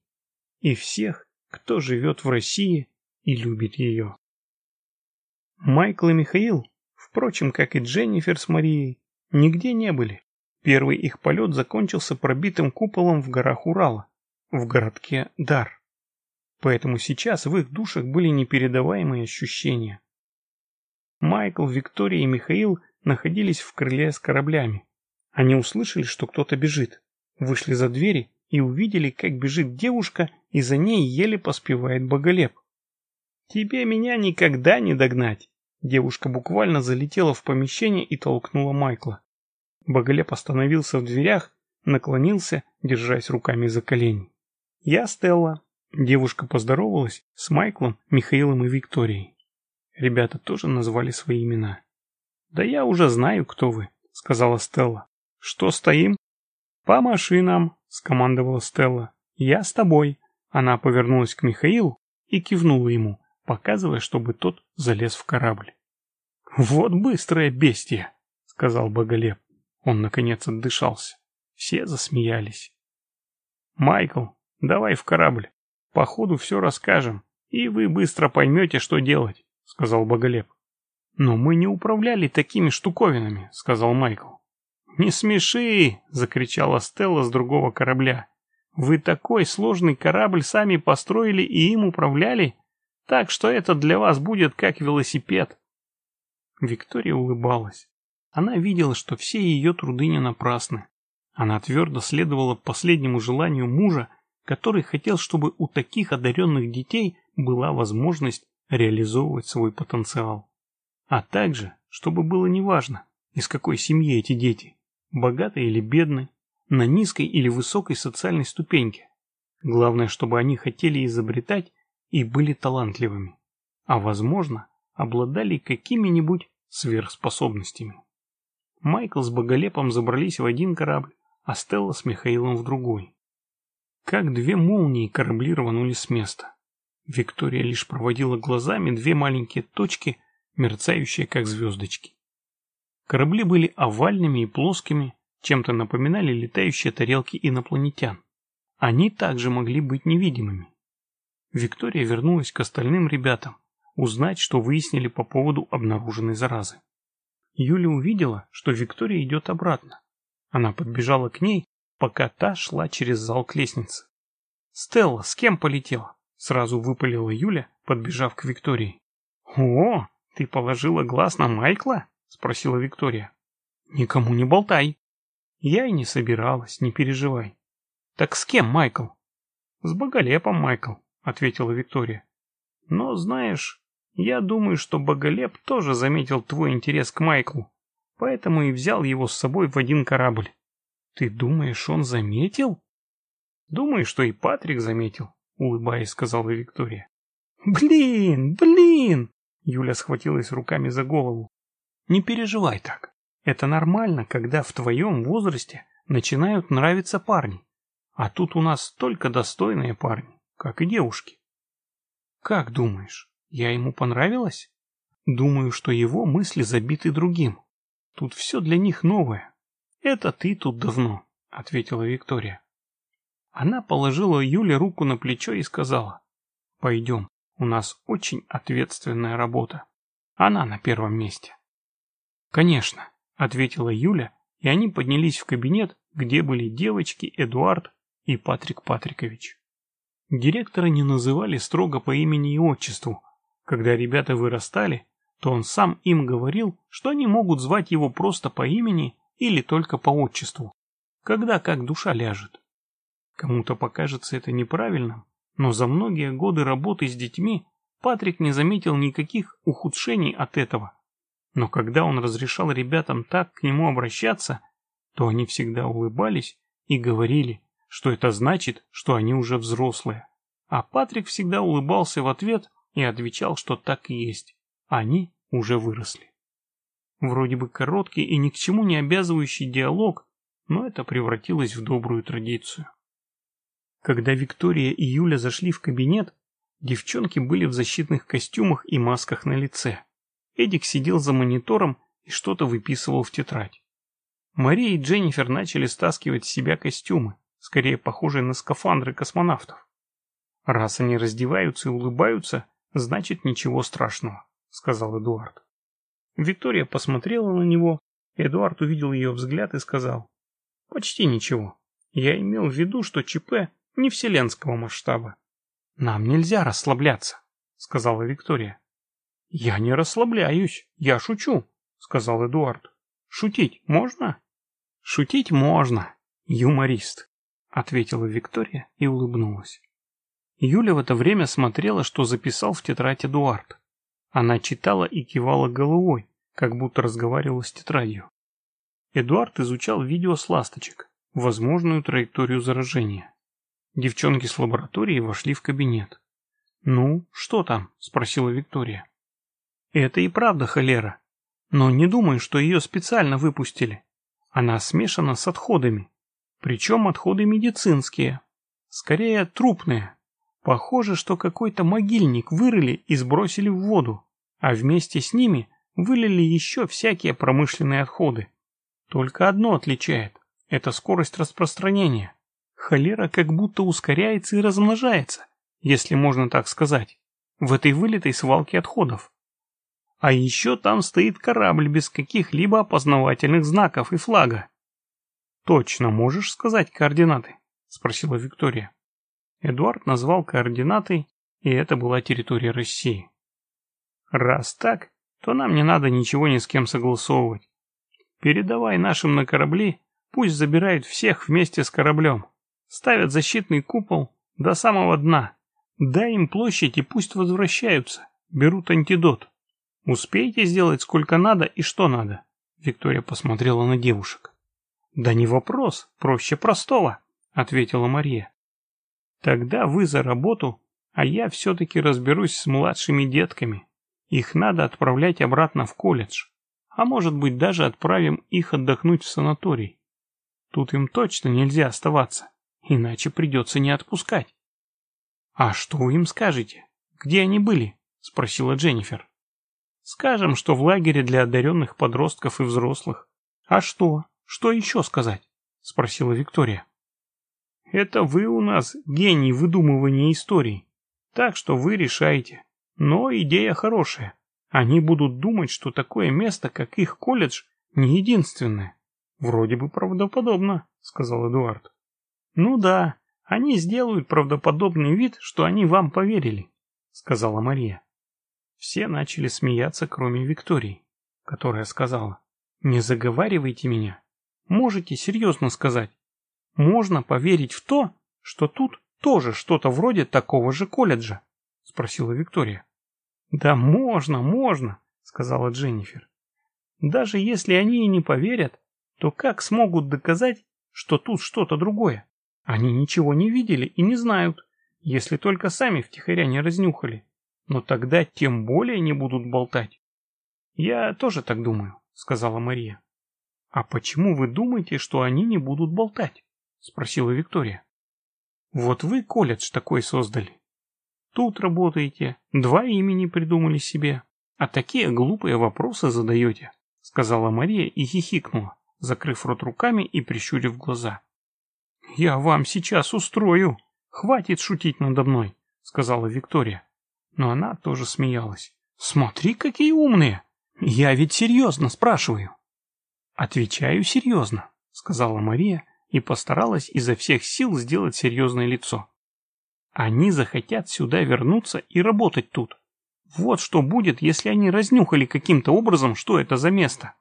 И всех, кто живет в России и любит ее. Майкл и Михаил, впрочем, как и Дженнифер с Марией, нигде не были. Первый их полет закончился пробитым куполом в горах Урала, в городке Дар. Поэтому сейчас в их душах были непередаваемые ощущения. Майкл, Виктория и Михаил находились в крыле с кораблями. Они услышали, что кто-то бежит, вышли за двери и увидели, как бежит девушка, и за ней еле поспевает Боголеп. «Тебе меня никогда не догнать!» Девушка буквально залетела в помещение и толкнула Майкла. Боголеп остановился в дверях, наклонился, держась руками за колени. «Я Стелла». Девушка поздоровалась с Майклом, Михаилом и Викторией. Ребята тоже назвали свои имена. «Да я уже знаю, кто вы», — сказала Стелла. «Что стоим?» «По машинам», — скомандовала Стелла. «Я с тобой». Она повернулась к Михаилу и кивнула ему, показывая, чтобы тот залез в корабль. «Вот быстрое бестие», — сказал Боголеп. Он, наконец, отдышался. Все засмеялись. «Майкл, давай в корабль. По ходу все расскажем, и вы быстро поймете, что делать», — сказал Боголеп. «Но мы не управляли такими штуковинами», — сказал Майкл. «Не смеши!» — закричала Стелла с другого корабля. «Вы такой сложный корабль сами построили и им управляли, так что это для вас будет как велосипед». Виктория улыбалась. Она видела, что все ее труды не напрасны. Она твердо следовала последнему желанию мужа, который хотел, чтобы у таких одаренных детей была возможность реализовывать свой потенциал. А также, чтобы было неважно, из какой семьи эти дети, богатые или бедные, на низкой или высокой социальной ступеньке. Главное, чтобы они хотели изобретать и были талантливыми, а возможно, обладали какими-нибудь сверхспособностями. Майкл с Боголепом забрались в один корабль, а Стелла с Михаилом в другой. Как две молнии корабли рванули с места. Виктория лишь проводила глазами две маленькие точки, мерцающие как звездочки. Корабли были овальными и плоскими, чем-то напоминали летающие тарелки инопланетян. Они также могли быть невидимыми. Виктория вернулась к остальным ребятам, узнать, что выяснили по поводу обнаруженной заразы. Юля увидела, что Виктория идет обратно. Она подбежала к ней, пока та шла через зал к лестнице. «Стелла, с кем полетела?» Сразу выпалила Юля, подбежав к Виктории. «О, ты положила глаз на Майкла?» Спросила Виктория. «Никому не болтай». Я и не собиралась, не переживай. «Так с кем, Майкл?» «С Боголепом, Майкл», — ответила Виктория. «Но, знаешь, я думаю, что Боголеп тоже заметил твой интерес к Майклу поэтому и взял его с собой в один корабль. Ты думаешь, он заметил? Думаю, что и Патрик заметил, улыбаясь, сказала Виктория. Блин, блин! Юля схватилась руками за голову. Не переживай так. Это нормально, когда в твоем возрасте начинают нравиться парни. А тут у нас только достойные парни, как и девушки. Как думаешь, я ему понравилась? Думаю, что его мысли забиты другим. Тут все для них новое. Это ты тут давно, ответила Виктория. Она положила Юле руку на плечо и сказала, пойдем, у нас очень ответственная работа. Она на первом месте. Конечно, ответила Юля, и они поднялись в кабинет, где были девочки Эдуард и Патрик Патрикович. Директора не называли строго по имени и отчеству. Когда ребята вырастали, то он сам им говорил, что они могут звать его просто по имени или только по отчеству, когда как душа ляжет. Кому-то покажется это неправильным, но за многие годы работы с детьми Патрик не заметил никаких ухудшений от этого. Но когда он разрешал ребятам так к нему обращаться, то они всегда улыбались и говорили, что это значит, что они уже взрослые. А Патрик всегда улыбался в ответ и отвечал, что так и есть. Они уже выросли. Вроде бы короткий и ни к чему не обязывающий диалог, но это превратилось в добрую традицию. Когда Виктория и Юля зашли в кабинет, девчонки были в защитных костюмах и масках на лице. Эдик сидел за монитором и что-то выписывал в тетрадь. Мария и Дженнифер начали стаскивать с себя костюмы, скорее похожие на скафандры космонавтов. Раз они раздеваются и улыбаются, значит ничего страшного сказал Эдуард. Виктория посмотрела на него, Эдуард увидел ее взгляд и сказал. Почти ничего. Я имел в виду, что ЧП не вселенского масштаба. Нам нельзя расслабляться, сказала Виктория. Я не расслабляюсь, я шучу, сказал Эдуард. Шутить можно? Шутить можно, юморист, ответила Виктория и улыбнулась. Юля в это время смотрела, что записал в тетрадь Эдуард. Она читала и кивала головой, как будто разговаривала с тетрадью. Эдуард изучал видео с ласточек, возможную траекторию заражения. Девчонки с лаборатории вошли в кабинет. «Ну, что там?» – спросила Виктория. «Это и правда холера. Но не думаю, что ее специально выпустили. Она смешана с отходами. Причем отходы медицинские. Скорее, трупные. Похоже, что какой-то могильник вырыли и сбросили в воду, а вместе с ними вылили еще всякие промышленные отходы. Только одно отличает – это скорость распространения. Холера как будто ускоряется и размножается, если можно так сказать, в этой вылитой свалке отходов. А еще там стоит корабль без каких-либо опознавательных знаков и флага. «Точно можешь сказать координаты?» – спросила Виктория. Эдуард назвал координаты, и это была территория России. «Раз так, то нам не надо ничего ни с кем согласовывать. Передавай нашим на корабли, пусть забирают всех вместе с кораблем. Ставят защитный купол до самого дна. Дай им площадь и пусть возвращаются. Берут антидот. Успеете сделать сколько надо и что надо? Виктория посмотрела на девушек. Да не вопрос, проще простого, ответила Мария. Тогда вы за работу, а я все-таки разберусь с младшими детками. Их надо отправлять обратно в колледж а может быть даже отправим их отдохнуть в санаторий. Тут им точно нельзя оставаться, иначе придется не отпускать. «А что вы им скажете? Где они были?» — спросила Дженнифер. «Скажем, что в лагере для одаренных подростков и взрослых. А что? Что еще сказать?» — спросила Виктория. «Это вы у нас гений выдумывания историй, так что вы решаете. Но идея хорошая. Они будут думать, что такое место, как их колледж, не единственное. Вроде бы правдоподобно, сказал Эдуард. Ну да, они сделают правдоподобный вид, что они вам поверили, сказала Мария. Все начали смеяться, кроме Виктории, которая сказала, не заговаривайте меня. Можете серьезно сказать. Можно поверить в то, что тут тоже что-то вроде такого же колледжа? Спросила Виктория. «Да можно, можно», — сказала Дженнифер. «Даже если они и не поверят, то как смогут доказать, что тут что-то другое? Они ничего не видели и не знают, если только сами втихаря не разнюхали. Но тогда тем более не будут болтать». «Я тоже так думаю», — сказала Мария. «А почему вы думаете, что они не будут болтать?» — спросила Виктория. «Вот вы колледж такой создали. Тут работаете, два имени придумали себе, а такие глупые вопросы задаете, сказала Мария и хихикнула, закрыв рот руками и прищурив глаза. Я вам сейчас устрою, хватит шутить надо мной, сказала Виктория. Но она тоже смеялась. Смотри, какие умные! Я ведь серьезно спрашиваю. Отвечаю серьезно, сказала Мария и постаралась изо всех сил сделать серьезное лицо. Они захотят сюда вернуться и работать тут. Вот что будет, если они разнюхали каким-то образом, что это за место.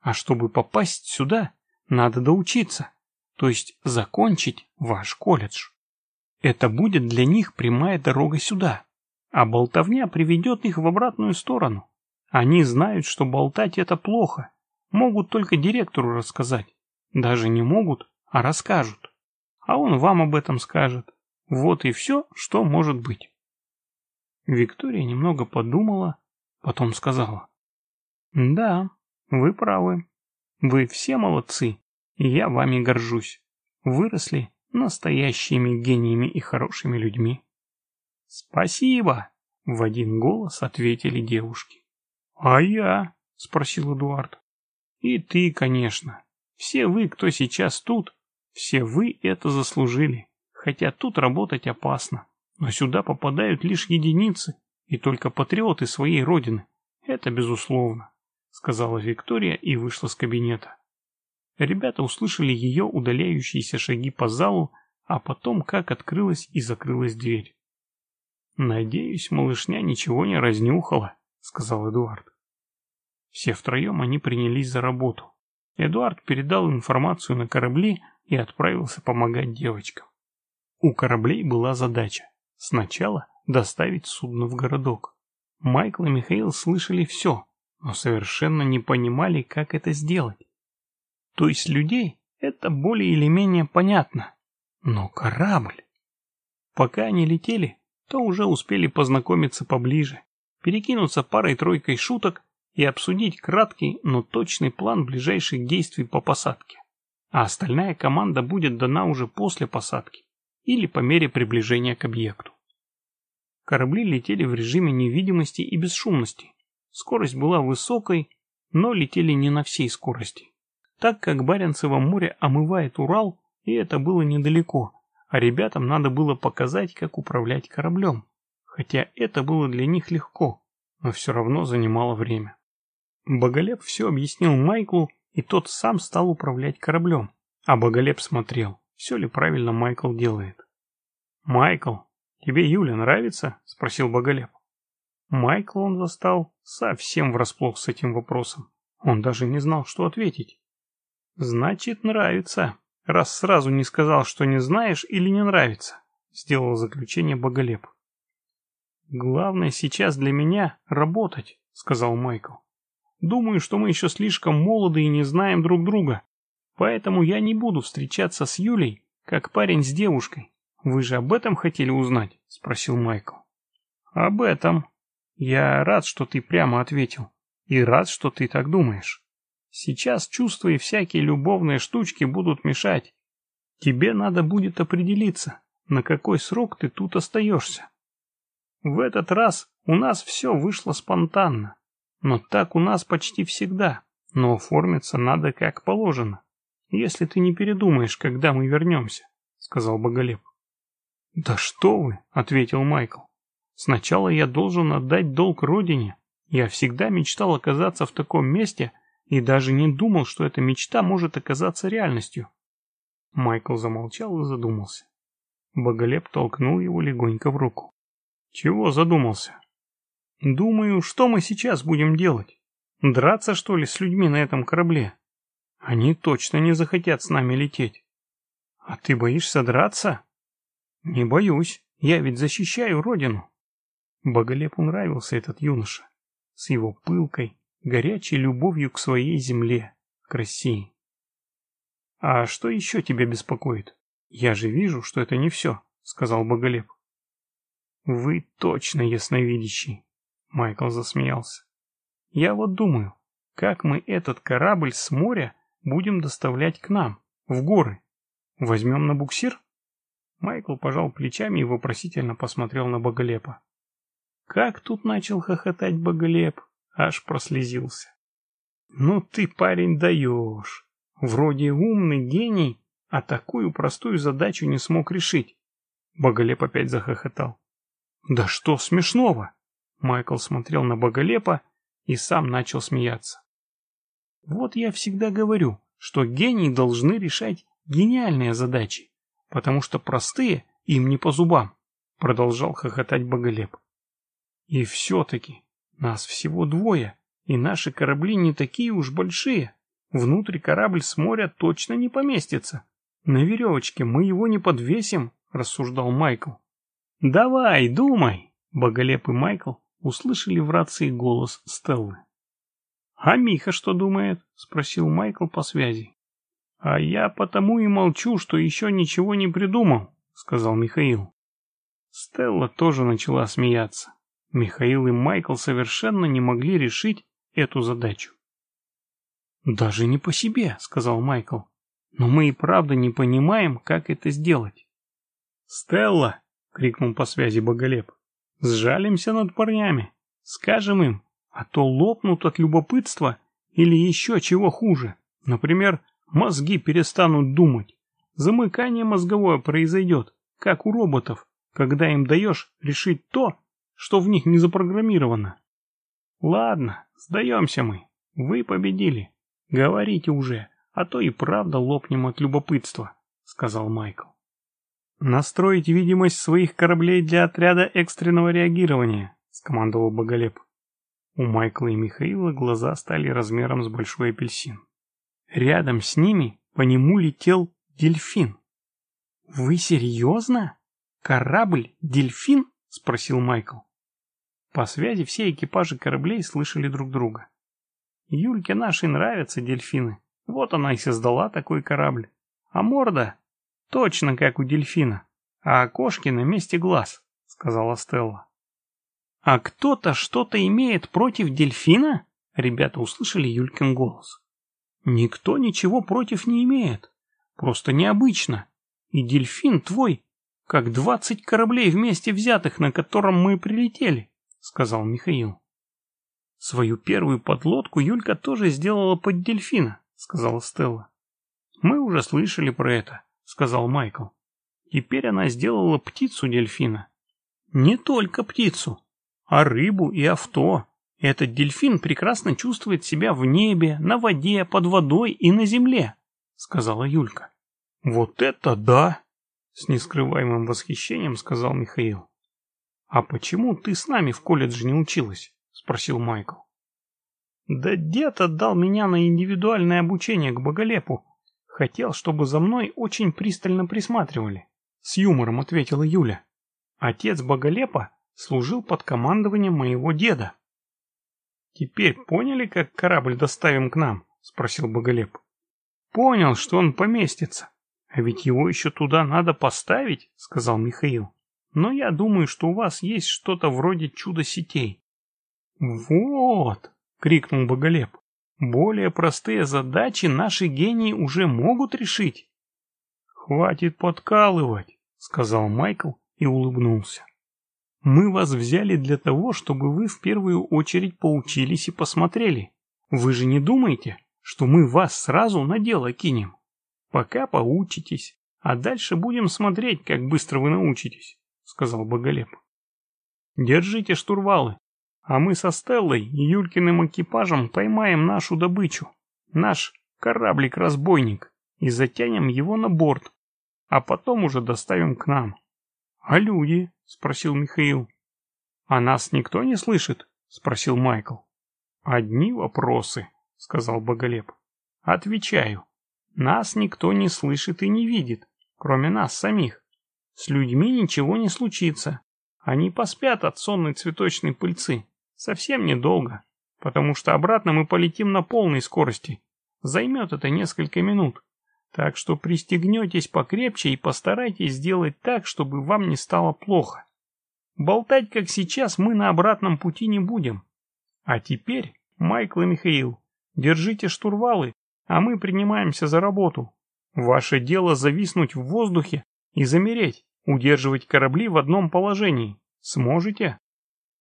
А чтобы попасть сюда, надо доучиться, то есть закончить ваш колледж. Это будет для них прямая дорога сюда, а болтовня приведет их в обратную сторону. Они знают, что болтать это плохо, могут только директору рассказать. Даже не могут, а расскажут. А он вам об этом скажет. Вот и все, что может быть. Виктория немного подумала, потом сказала. Да, вы правы. Вы все молодцы, и я вами горжусь. Выросли настоящими гениями и хорошими людьми. Спасибо, в один голос ответили девушки. А я? Спросил Эдуард. И ты, конечно. Все вы, кто сейчас тут, все вы это заслужили. Хотя тут работать опасно. Но сюда попадают лишь единицы, и только патриоты своей родины. Это безусловно, сказала Виктория и вышла с кабинета. Ребята услышали ее удаляющиеся шаги по залу, а потом как открылась и закрылась дверь. «Надеюсь, малышня ничего не разнюхала», — сказал Эдуард. Все втроем они принялись за работу. Эдуард передал информацию на корабли и отправился помогать девочкам. У кораблей была задача сначала доставить судно в городок. Майкл и Михаил слышали все, но совершенно не понимали, как это сделать. То есть людей это более или менее понятно, но корабль... Пока они летели, то уже успели познакомиться поближе, перекинуться парой-тройкой шуток и обсудить краткий, но точный план ближайших действий по посадке. А остальная команда будет дана уже после посадки или по мере приближения к объекту. Корабли летели в режиме невидимости и бесшумности. Скорость была высокой, но летели не на всей скорости. так как Баренцево море омывает Урал, и это было недалеко, а ребятам надо было показать, как управлять кораблем. Хотя это было для них легко, но все равно занимало время. Боголеп все объяснил Майклу, и тот сам стал управлять кораблем, а Боголеп смотрел, все ли правильно Майкл делает. «Майкл, тебе Юля нравится?» – спросил Боголеп. Майкл он застал совсем врасплох с этим вопросом. Он даже не знал, что ответить. «Значит, нравится, раз сразу не сказал, что не знаешь или не нравится», — сделал заключение Боголеп. «Главное сейчас для меня — работать», — сказал Майкл. «Думаю, что мы еще слишком молоды и не знаем друг друга, поэтому я не буду встречаться с Юлей, как парень с девушкой. Вы же об этом хотели узнать?» — спросил Майкл. «Об этом. Я рад, что ты прямо ответил, и рад, что ты так думаешь». Сейчас чувства и всякие любовные штучки будут мешать. Тебе надо будет определиться, на какой срок ты тут остаешься. В этот раз у нас все вышло спонтанно. Но так у нас почти всегда. Но оформиться надо как положено. Если ты не передумаешь, когда мы вернемся, — сказал Боголеп. — Да что вы, — ответил Майкл. — Сначала я должен отдать долг родине. Я всегда мечтал оказаться в таком месте, — и даже не думал, что эта мечта может оказаться реальностью. Майкл замолчал и задумался. Боголеп толкнул его легонько в руку. «Чего задумался?» «Думаю, что мы сейчас будем делать? Драться, что ли, с людьми на этом корабле? Они точно не захотят с нами лететь. А ты боишься драться?» «Не боюсь, я ведь защищаю родину». Боголепу нравился этот юноша с его пылкой, горячей любовью к своей земле, к России. «А что еще тебя беспокоит? Я же вижу, что это не все», — сказал Боголеп. «Вы точно ясновидящий», — Майкл засмеялся. «Я вот думаю, как мы этот корабль с моря будем доставлять к нам, в горы? Возьмем на буксир?» Майкл пожал плечами и вопросительно посмотрел на Боголепа. Как тут начал хохотать Боголеп? аж прослезился. «Ну ты, парень, даешь. Вроде умный гений, а такую простую задачу не смог решить». Боголеп опять захохотал. «Да что смешного?» Майкл смотрел на Боголепа и сам начал смеяться. «Вот я всегда говорю, что гении должны решать гениальные задачи, потому что простые им не по зубам», продолжал хохотать Боголеп. «И все-таки нас всего двое, и наши корабли не такие уж большие. Внутрь корабль с моря точно не поместится. На веревочке мы его не подвесим, рассуждал Майкл. Давай, думай. Боголеп и Майкл услышали в рации голос Стеллы. «А Миха что думает?» — спросил Майкл по связи. «А я потому и молчу, что еще ничего не придумал», — сказал Михаил. Стелла тоже начала смеяться. Михаил и Майкл совершенно не могли решить эту задачу. «Даже не по себе», — сказал Майкл. «Но мы и правда не понимаем, как это сделать». «Стелла!» — крикнул по связи Боголеп. «Сжалимся над парнями. Скажем им, а то лопнут от любопытства или еще чего хуже. Например, мозги перестанут думать. Замыкание мозговое произойдет, как у роботов, когда им даешь решить то, что в них не запрограммировано. Ладно, сдаемся мы. Вы победили. Говорите уже, а то и правда лопнем от любопытства, сказал Майкл. Настроить видимость своих кораблей для отряда экстренного реагирования, скомандовал Боголеп. У Майкла и Михаила глаза стали размером с большой апельсин. Рядом с ними по нему летел дельфин. «Вы серьезно? Корабль «Дельфин»?» — спросил Майкл. По связи все экипажи кораблей слышали друг друга. Юльке нашей нравятся дельфины. Вот она и создала такой корабль. А морда точно как у дельфина, а окошки на месте глаз, сказала Стелла. А кто-то что-то имеет против дельфина? Ребята услышали Юлькин голос. Никто ничего против не имеет. Просто необычно. И дельфин твой, как двадцать кораблей вместе взятых, на котором мы прилетели сказал Михаил. Свою первую подлодку Юлька тоже сделала под дельфина, сказала Стелла. Мы уже слышали про это, сказал Майкл. Теперь она сделала птицу дельфина. Не только птицу, а рыбу и авто. Этот дельфин прекрасно чувствует себя в небе, на воде, под водой и на земле, сказала Юлька. Вот это да! С нескрываемым восхищением сказал Михаил. А почему ты с нами в колледже не училась? Спросил Майкл. Да дед отдал меня на индивидуальное обучение к Боголепу. Хотел, чтобы за мной очень пристально присматривали. С юмором ответила Юля. Отец Боголепа служил под командованием моего деда. «Теперь поняли, как корабль доставим к нам?» — спросил Боголеп. «Понял, что он поместится. А ведь его еще туда надо поставить», — сказал Михаил. «Но я думаю, что у вас есть что-то вроде чудо-сетей». «Вот!» — крикнул Боголеп. «Более простые задачи наши гении уже могут решить». «Хватит подкалывать», — сказал Майкл и улыбнулся. Мы вас взяли для того, чтобы вы в первую очередь поучились и посмотрели. Вы же не думаете, что мы вас сразу на дело кинем? Пока поучитесь, а дальше будем смотреть, как быстро вы научитесь, сказал Боголеп. Держите штурвалы, а мы со Стеллой и Юлькиным экипажем поймаем нашу добычу, наш кораблик-разбойник, и затянем его на борт, а потом уже доставим к нам. А люди? спросил Михаил. «А нас никто не слышит?» — спросил Майкл. «Одни вопросы», — сказал Боголеп. «Отвечаю. Нас никто не слышит и не видит, кроме нас самих. С людьми ничего не случится. Они поспят от сонной цветочной пыльцы. Совсем недолго, потому что обратно мы полетим на полной скорости. Займет это несколько минут. Так что пристегнетесь покрепче и постарайтесь сделать так, чтобы вам не стало плохо. Болтать, как сейчас, мы на обратном пути не будем. А теперь, Майкл и Михаил, держите штурвалы, а мы принимаемся за работу. Ваше дело зависнуть в воздухе и замереть, удерживать корабли в одном положении. Сможете?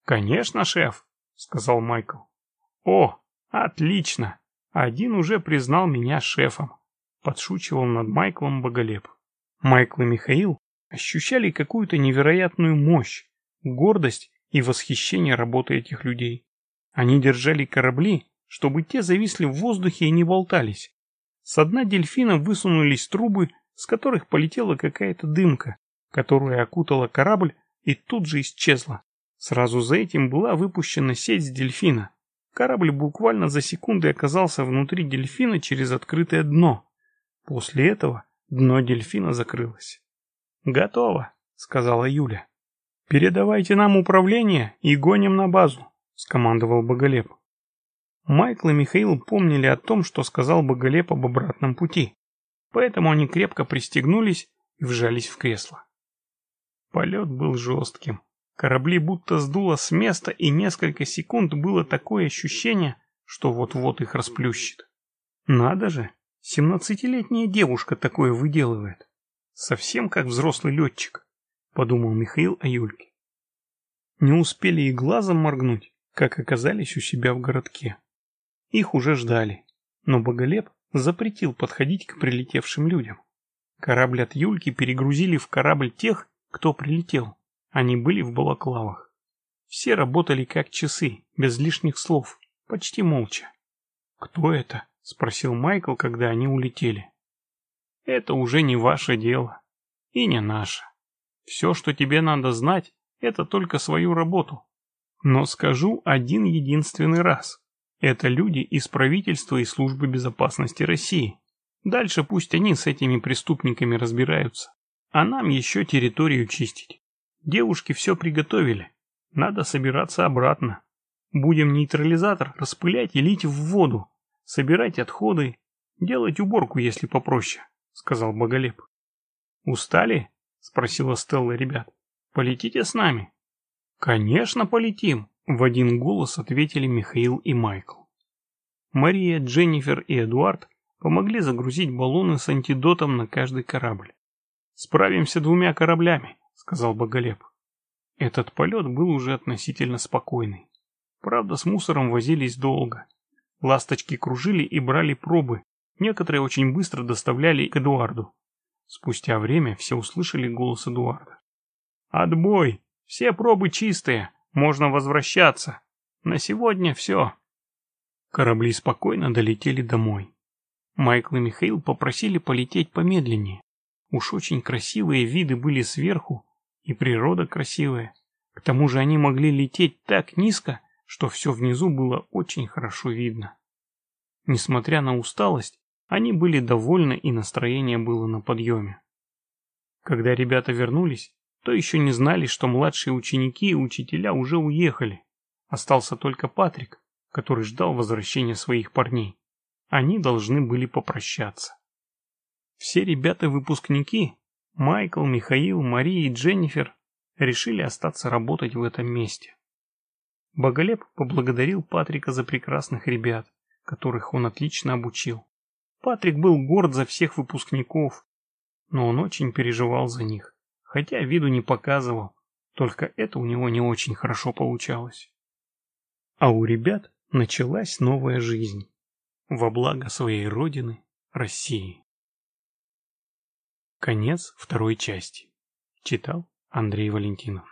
Конечно, шеф, сказал Майкл. О, отлично. Один уже признал меня шефом. Подшучивал над Майклом Боголеп. Майкл и Михаил ощущали какую-то невероятную мощь, гордость и восхищение работой этих людей. Они держали корабли, чтобы те зависли в воздухе и не болтались. С дна дельфина высунулись трубы, с которых полетела какая-то дымка, которая окутала корабль и тут же исчезла. Сразу за этим была выпущена сеть с дельфина. Корабль буквально за секунды оказался внутри дельфина через открытое дно. После этого дно дельфина закрылось. «Готово», — сказала Юля. «Передавайте нам управление и гоним на базу», — скомандовал Боголеп. Майкл и Михаил помнили о том, что сказал Боголеп об обратном пути, поэтому они крепко пристегнулись и вжались в кресло. Полет был жестким. Корабли будто сдуло с места, и несколько секунд было такое ощущение, что вот-вот их расплющит. Надо же, Семнадцатилетняя девушка такое выделывает. Совсем как взрослый летчик, подумал Михаил о Юльке. Не успели и глазом моргнуть, как оказались у себя в городке. Их уже ждали, но Боголеп запретил подходить к прилетевшим людям. Корабль от Юльки перегрузили в корабль тех, кто прилетел. Они были в балаклавах. Все работали как часы, без лишних слов, почти молча. Кто это? — спросил Майкл, когда они улетели. «Это уже не ваше дело. И не наше. Все, что тебе надо знать, это только свою работу. Но скажу один единственный раз. Это люди из правительства и службы безопасности России. Дальше пусть они с этими преступниками разбираются. А нам еще территорию чистить. Девушки все приготовили. Надо собираться обратно. Будем нейтрализатор распылять и лить в воду, собирать отходы, делать уборку, если попроще», — сказал Боголеп. «Устали?» — спросила Стелла ребят. «Полетите с нами?» «Конечно, полетим», — в один голос ответили Михаил и Майкл. Мария, Дженнифер и Эдуард помогли загрузить баллоны с антидотом на каждый корабль. «Справимся двумя кораблями», — сказал Боголеп. Этот полет был уже относительно спокойный. Правда, с мусором возились долго. Ласточки кружили и брали пробы, некоторые очень быстро доставляли к Эдуарду. Спустя время все услышали голос Эдуарда. «Отбой! Все пробы чистые, можно возвращаться. На сегодня все». Корабли спокойно долетели домой. Майкл и Михаил попросили полететь помедленнее. Уж очень красивые виды были сверху, и природа красивая. К тому же они могли лететь так низко, что все внизу было очень хорошо видно. Несмотря на усталость, они были довольны и настроение было на подъеме. Когда ребята вернулись, то еще не знали, что младшие ученики и учителя уже уехали. Остался только Патрик, который ждал возвращения своих парней. Они должны были попрощаться. Все ребята-выпускники, Майкл, Михаил, Мария и Дженнифер, решили остаться работать в этом месте. Боголеп поблагодарил Патрика за прекрасных ребят, которых он отлично обучил. Патрик был горд за всех выпускников, но он очень переживал за них, хотя виду не показывал, только это у него не очень хорошо получалось. А у ребят началась новая жизнь во благо своей родины, России. Конец второй части. Читал Андрей Валентинов.